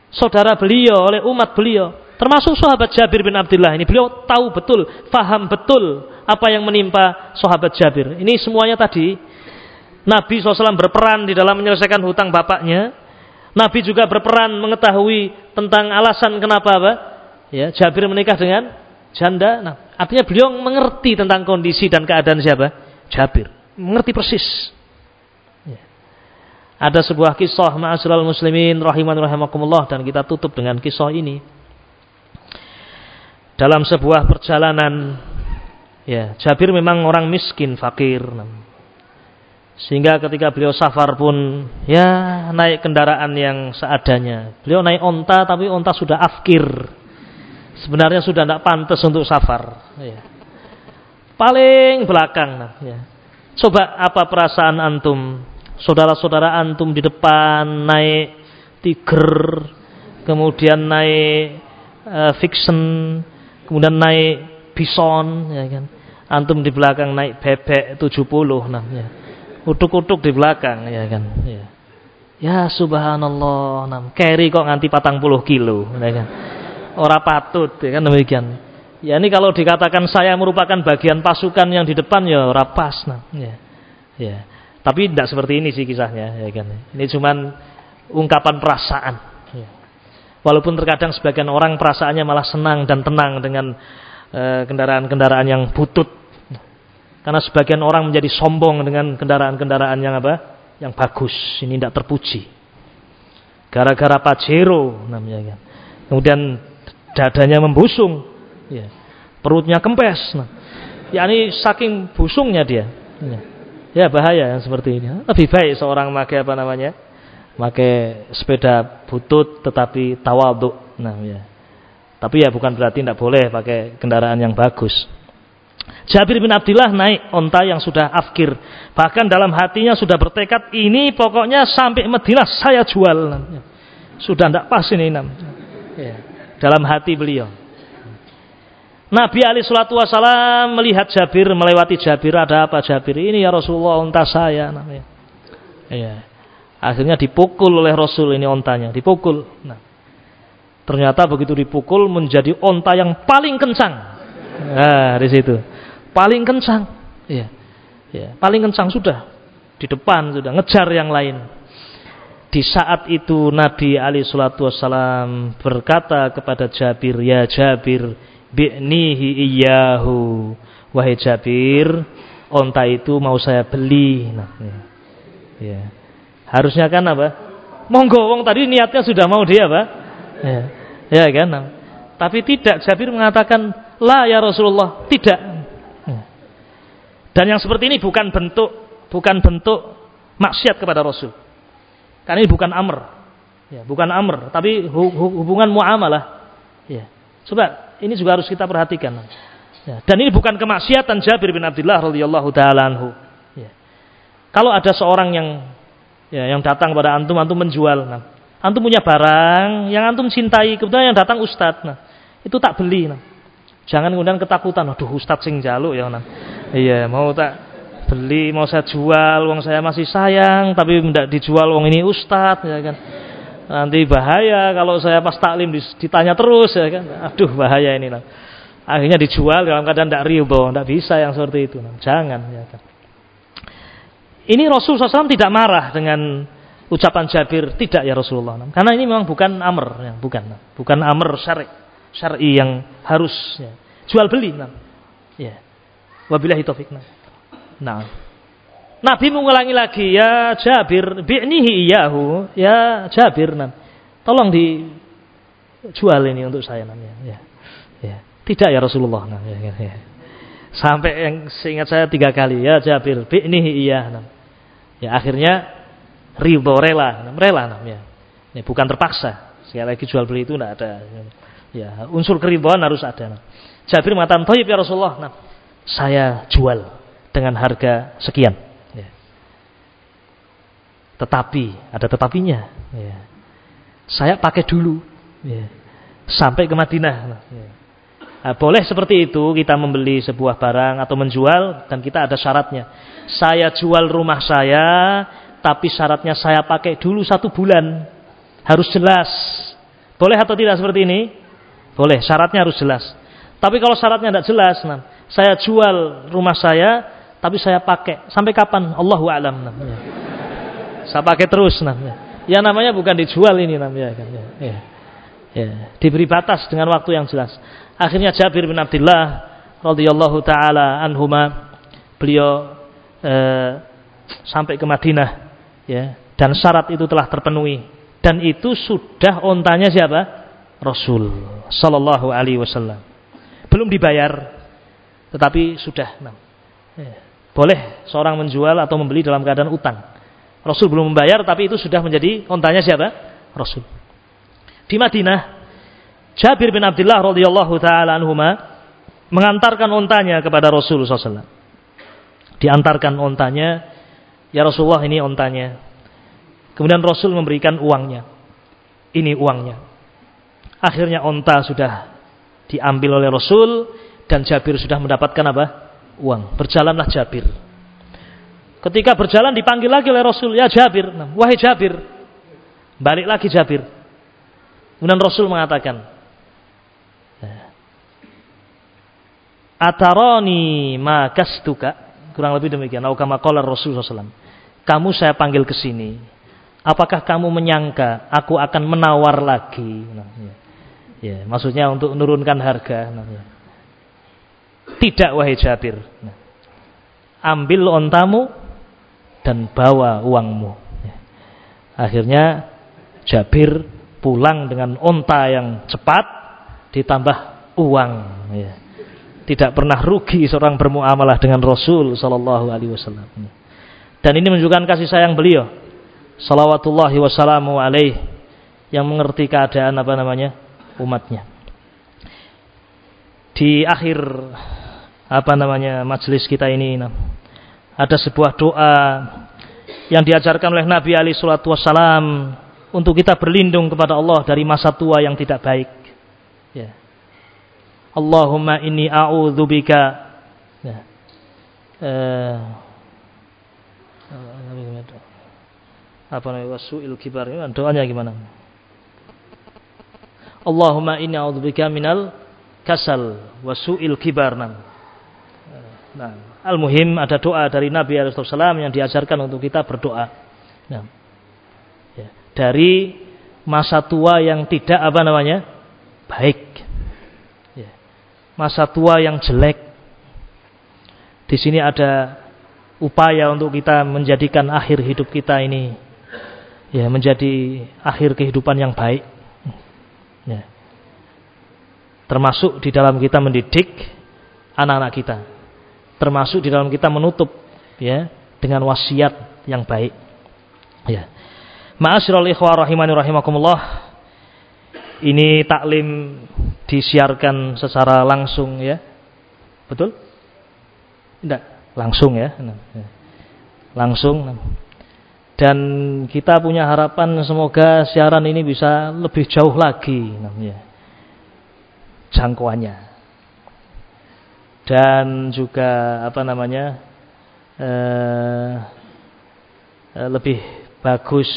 saudara beliau, oleh umat beliau, termasuk sahabat Jabir bin Abdullah ini. Beliau tahu betul, faham betul apa yang menimpa sahabat Jabir. Ini semuanya tadi Nabi SAW berperan di dalam menyelesaikan hutang bapaknya. Nabi juga berperan mengetahui tentang alasan kenapa apa? Ya Jabir menikah dengan janda. Nah, artinya beliau mengerti tentang kondisi dan keadaan siapa? Jabir. Mengerti persis. Ya. Ada sebuah kisah ma'asyiral muslimin rahiman rahimakumullah dan kita tutup dengan kisah ini. Dalam sebuah perjalanan ya, Jabir memang orang miskin, fakir. Sehingga ketika beliau safar pun ya naik kendaraan yang seadanya. Beliau naik onta tapi onta sudah afkir sebenarnya sudah tidak pantas untuk safar. Ya. Paling belakang. Ya. Coba apa perasaan antum, saudara-saudara antum di depan naik tiger, kemudian naik uh, fiction, kemudian naik bison, ya kan? Antum di belakang naik bebek 70, nah, ya. Utuk-utuk di belakang, ya kan? Ya. Ya subhanallah, nah, carry kok nganti patang puluh kilo, ya kan? Orang patut ya kan demikian. Ya ini kalau dikatakan saya merupakan bagian pasukan yang di depan ya ora pas nah. Ya. Ya. Tapi tidak seperti ini sih kisahnya ya kan. Ini cuman ungkapan perasaan. Ya. Walaupun terkadang sebagian orang perasaannya malah senang dan tenang dengan eh, kendaraan-kendaraan uh, yang butut. Karena sebagian orang menjadi sombong dengan kendaraan-kendaraan yang apa? Yang bagus. Ini tidak terpuji. Gara-gara Pajero namanya kan. Kemudian dadanya membusung. Ya. Perutnya kempes. Nah. Ya ini saking busungnya dia. Ya. ya bahaya yang seperti ini. Lebih baik seorang pakai apa namanya? Pakai sepeda butut tetapi tawaduk. Nah, ya. Tapi ya bukan berarti tidak boleh pakai kendaraan yang bagus. Jabir bin Abdullah naik onta yang sudah afkir. Bahkan dalam hatinya sudah bertekad, ini pokoknya sampai Madinah saya jual. Sudah tidak pas ini. Ya. Dalam hati beliau. Nabi Ali Shallallahu Wasallam melihat Jabir melewati Jabir ada apa Jabir ini ya Rasulullah onta saya namanya. Ya. Akhirnya dipukul oleh Rasul ini ontanya dipukul. Nah, ternyata begitu dipukul menjadi onta yang paling kencang. Nah, di situ paling kencang. Ya. Ya, paling kencang sudah di depan sudah ngejar yang lain. Di saat itu Nabi Ali Shallallahu Wasallam berkata kepada Jabir, ya Jabir, bi'nihi iyahu, wahai Jabir, onta itu mau saya beli. Nah, ya. ya. Harusnya kan apa? Monggo, wong tadi niatnya sudah mau dia apa? Ya, ya kan? Tapi tidak, Jabir mengatakan, la ya Rasulullah, tidak. Dan yang seperti ini bukan bentuk bukan bentuk maksiat kepada Rasul. Karena ini bukan amr. Ya, bukan amr, tapi hubungan muamalah. Ya. Coba ini juga harus kita perhatikan. Ya. Dan ini bukan kemaksiatan Jabir bin Abdullah radhiyallahu taala anhu. Ya. Kalau ada seorang yang ya, yang datang pada antum, antum menjual. Nah, antum punya barang yang antum cintai, kebetulan yang datang ustadz. Nah, itu tak beli. Nah. Jangan kemudian ketakutan, aduh ustadz sing jaluk ya. Nah. Iya, mau tak beli, mau saya jual, uang saya masih sayang, tapi tidak dijual uang ini ustadz, ya kan. Nanti bahaya kalau saya pas taklim ditanya terus, ya kan. Aduh bahaya ini. Nah. Akhirnya dijual dalam keadaan tidak ridho, tidak bisa yang seperti itu. Nah. Jangan, ya kan. Ini Rasul SAW tidak marah dengan ucapan Jabir, tidak ya Rasulullah. Karena ini memang bukan amr, ya, bukan, bukan amr syari, syari yang harus ya. jual beli. Nah. Ya. Wabillahi taufik. Nah. Nabi mengulangi lagi, ya Jabir, bi'nihi iyahu, ya Jabir. Nah. Tolong dijual ini untuk saya namanya. Ya. Ya. Tidak ya Rasulullah. Nah, ya, ya. Sampai yang seingat saya tiga kali, ya Jabir, bi'nihi iyah. Nah. Ya akhirnya ridho rela, nah, rela namanya. Ya, bukan terpaksa. Sekali lagi jual beli itu tidak ada. Ya, unsur keridhaan harus ada. Nah. Jabir mengatakan, "Thayyib ya Rasulullah." Nah, saya jual dengan harga sekian. Ya. Tetapi ada tetapinya. Ya. Saya pakai dulu ya. sampai ke Madinah. Ya. Nah, boleh seperti itu kita membeli sebuah barang atau menjual dan kita ada syaratnya. Saya jual rumah saya, tapi syaratnya saya pakai dulu satu bulan. Harus jelas. Boleh atau tidak seperti ini? Boleh, syaratnya harus jelas. Tapi kalau syaratnya tidak jelas, nah, saya jual rumah saya, tapi saya pakai. Sampai kapan? Allahu a'lam namanya. Saya pakai terus namanya. Ya namanya bukan dijual ini namanya kan. Ya. ya. ya. Diberi batas dengan waktu yang jelas. Akhirnya Jabir bin Abdullah radhiyallahu taala anhuma beliau eh, sampai ke Madinah ya dan syarat itu telah terpenuhi dan itu sudah ontanya siapa? Rasul sallallahu alaihi wasallam. Belum dibayar tetapi sudah nah. Boleh seorang menjual atau membeli dalam keadaan utang. Rasul belum membayar tapi itu sudah menjadi ontanya siapa? Rasul. Di Madinah, Jabir bin Abdullah radhiyallahu taala anhuma mengantarkan ontanya kepada Rasul SAW. Diantarkan ontanya, ya Rasulullah ini ontanya. Kemudian Rasul memberikan uangnya. Ini uangnya. Akhirnya onta sudah diambil oleh Rasul dan Jabir sudah mendapatkan apa? Uang. Berjalanlah Jabir. Ketika berjalan dipanggil lagi oleh Rasul, ya Jabir, nah, wahai Jabir. Balik lagi Jabir. Kemudian Rasul mengatakan, Ataroni makastuka. Kurang lebih demikian. Aukama qala Rasul SAW. Kamu saya panggil ke sini. Apakah kamu menyangka aku akan menawar lagi? Nah, ya. ya, maksudnya untuk menurunkan harga. Nah, ya. Tidak wahai Jabir. Ambil ontamu dan bawa uangmu. Ya. Akhirnya Jabir pulang dengan onta yang cepat ditambah uang. Tidak pernah rugi seorang bermuamalah dengan Rasul Sallallahu Alaihi Wasallam. Dan ini menunjukkan kasih sayang beliau. Salawatullahi wassalamu alaih yang mengerti keadaan apa namanya umatnya. Di akhir apa namanya majelis kita ini ada sebuah doa yang diajarkan oleh Nabi Ali Shallallahu Wasallam untuk kita berlindung kepada Allah dari masa tua yang tidak baik. Ya. Allahumma inni a'udzubika ya. Uh, apa namanya wasuil kibar doanya gimana Allahumma inni a'udzubika minal kasal wasuil kibar nah al-muhim ada doa dari Nabi SAW yang diajarkan untuk kita berdoa nah, ya. dari masa tua yang tidak apa namanya baik ya. masa tua yang jelek di sini ada upaya untuk kita menjadikan akhir hidup kita ini ya menjadi akhir kehidupan yang baik. Termasuk di dalam kita mendidik anak-anak kita. Termasuk di dalam kita menutup ya dengan wasiat yang baik. Ya. Ma'asyiral ikhwah rahimani rahimakumullah. Ini taklim disiarkan secara langsung ya. Betul? Tidak langsung ya. Langsung. Dan kita punya harapan semoga siaran ini bisa lebih jauh lagi namanya. Jangkauannya. Dan juga apa namanya? Eh, eh, lebih bagus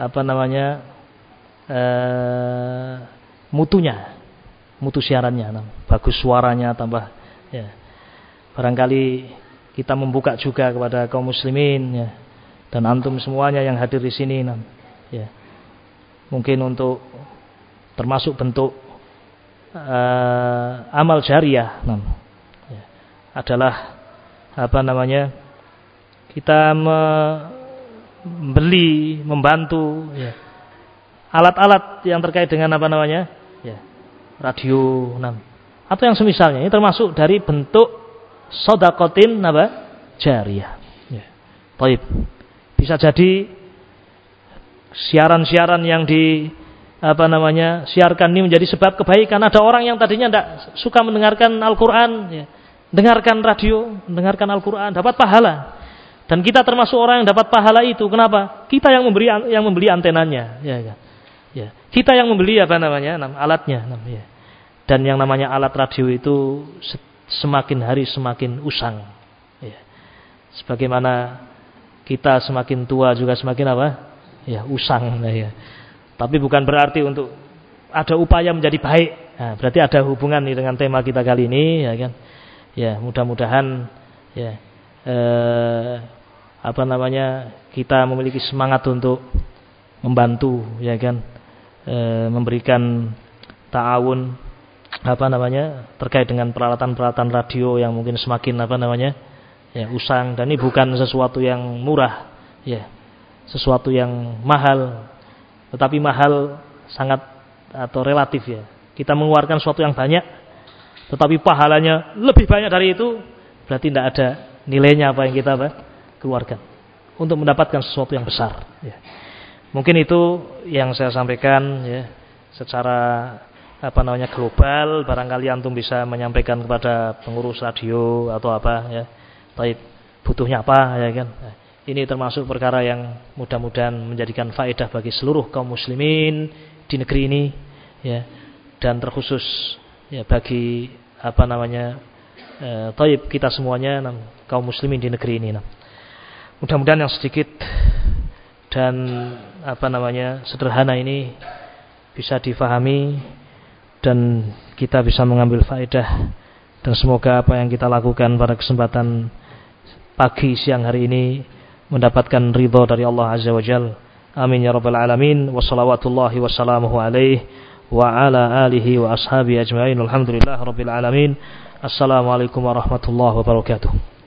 apa namanya? Eh, mutunya. Mutu siarannya, bagus suaranya tambah ya Barangkali kita membuka juga kepada kaum muslimin ya. Dan antum semuanya yang hadir di sini ya. Mungkin untuk termasuk bentuk uh, amal jariah nah, ya. adalah apa namanya? Kita membeli, membantu ya. Alat-alat yang terkait dengan apa namanya? Ya. Radio nah. Atau yang semisalnya ini termasuk dari bentuk sodakotin apa? Jariah. Ya. Baik. Bisa jadi siaran-siaran yang di apa namanya siarkan ini menjadi sebab kebaikan. Ada orang yang tadinya tidak suka mendengarkan Al-Quran, ya. dengarkan radio, dengarkan Al-Quran, dapat pahala. Dan kita termasuk orang yang dapat pahala itu. Kenapa? Kita yang memberi yang membeli antenanya, ya, ya. ya. Kita yang membeli apa namanya alatnya, ya. Dan yang namanya alat radio itu semakin hari semakin usang. Ya. Sebagaimana kita semakin tua juga semakin apa? Ya, usang. Ya. Tapi bukan berarti untuk ada upaya menjadi baik. Nah, berarti ada hubungan nih dengan tema kita kali ini, ya kan? Ya, mudah-mudahan ya eh, apa namanya kita memiliki semangat untuk membantu, ya kan? Eh, memberikan ta'awun apa namanya terkait dengan peralatan-peralatan radio yang mungkin semakin apa namanya ya usang dan ini bukan sesuatu yang murah ya sesuatu yang mahal tetapi mahal sangat atau relatif ya. Kita mengeluarkan sesuatu yang banyak tetapi pahalanya lebih banyak dari itu berarti tidak ada nilainya apa yang kita apa, keluarkan. Untuk mendapatkan sesuatu yang besar ya. mungkin itu yang saya sampaikan ya. Secara apa namanya global barangkali antum bisa menyampaikan kepada pengurus radio atau apa ya. Tapi butuhnya apa ya kan ini termasuk perkara yang mudah-mudahan menjadikan faedah bagi seluruh kaum muslimin di negeri ini ya dan terkhusus ya bagi apa namanya eh, taib kita semuanya kaum muslimin di negeri ini mudah-mudahan yang sedikit dan apa namanya sederhana ini bisa difahami dan kita bisa mengambil faedah dan semoga apa yang kita lakukan pada kesempatan pagi siang hari ini mendapatkan ridho dari Allah Azza wa Jal. Amin ya rabbal alamin wa salawatullahi wa salamuhu alaihi wa ala alihi wa ashabi ajma'in. Alhamdulillah rabbil alamin. Assalamualaikum warahmatullahi wabarakatuh.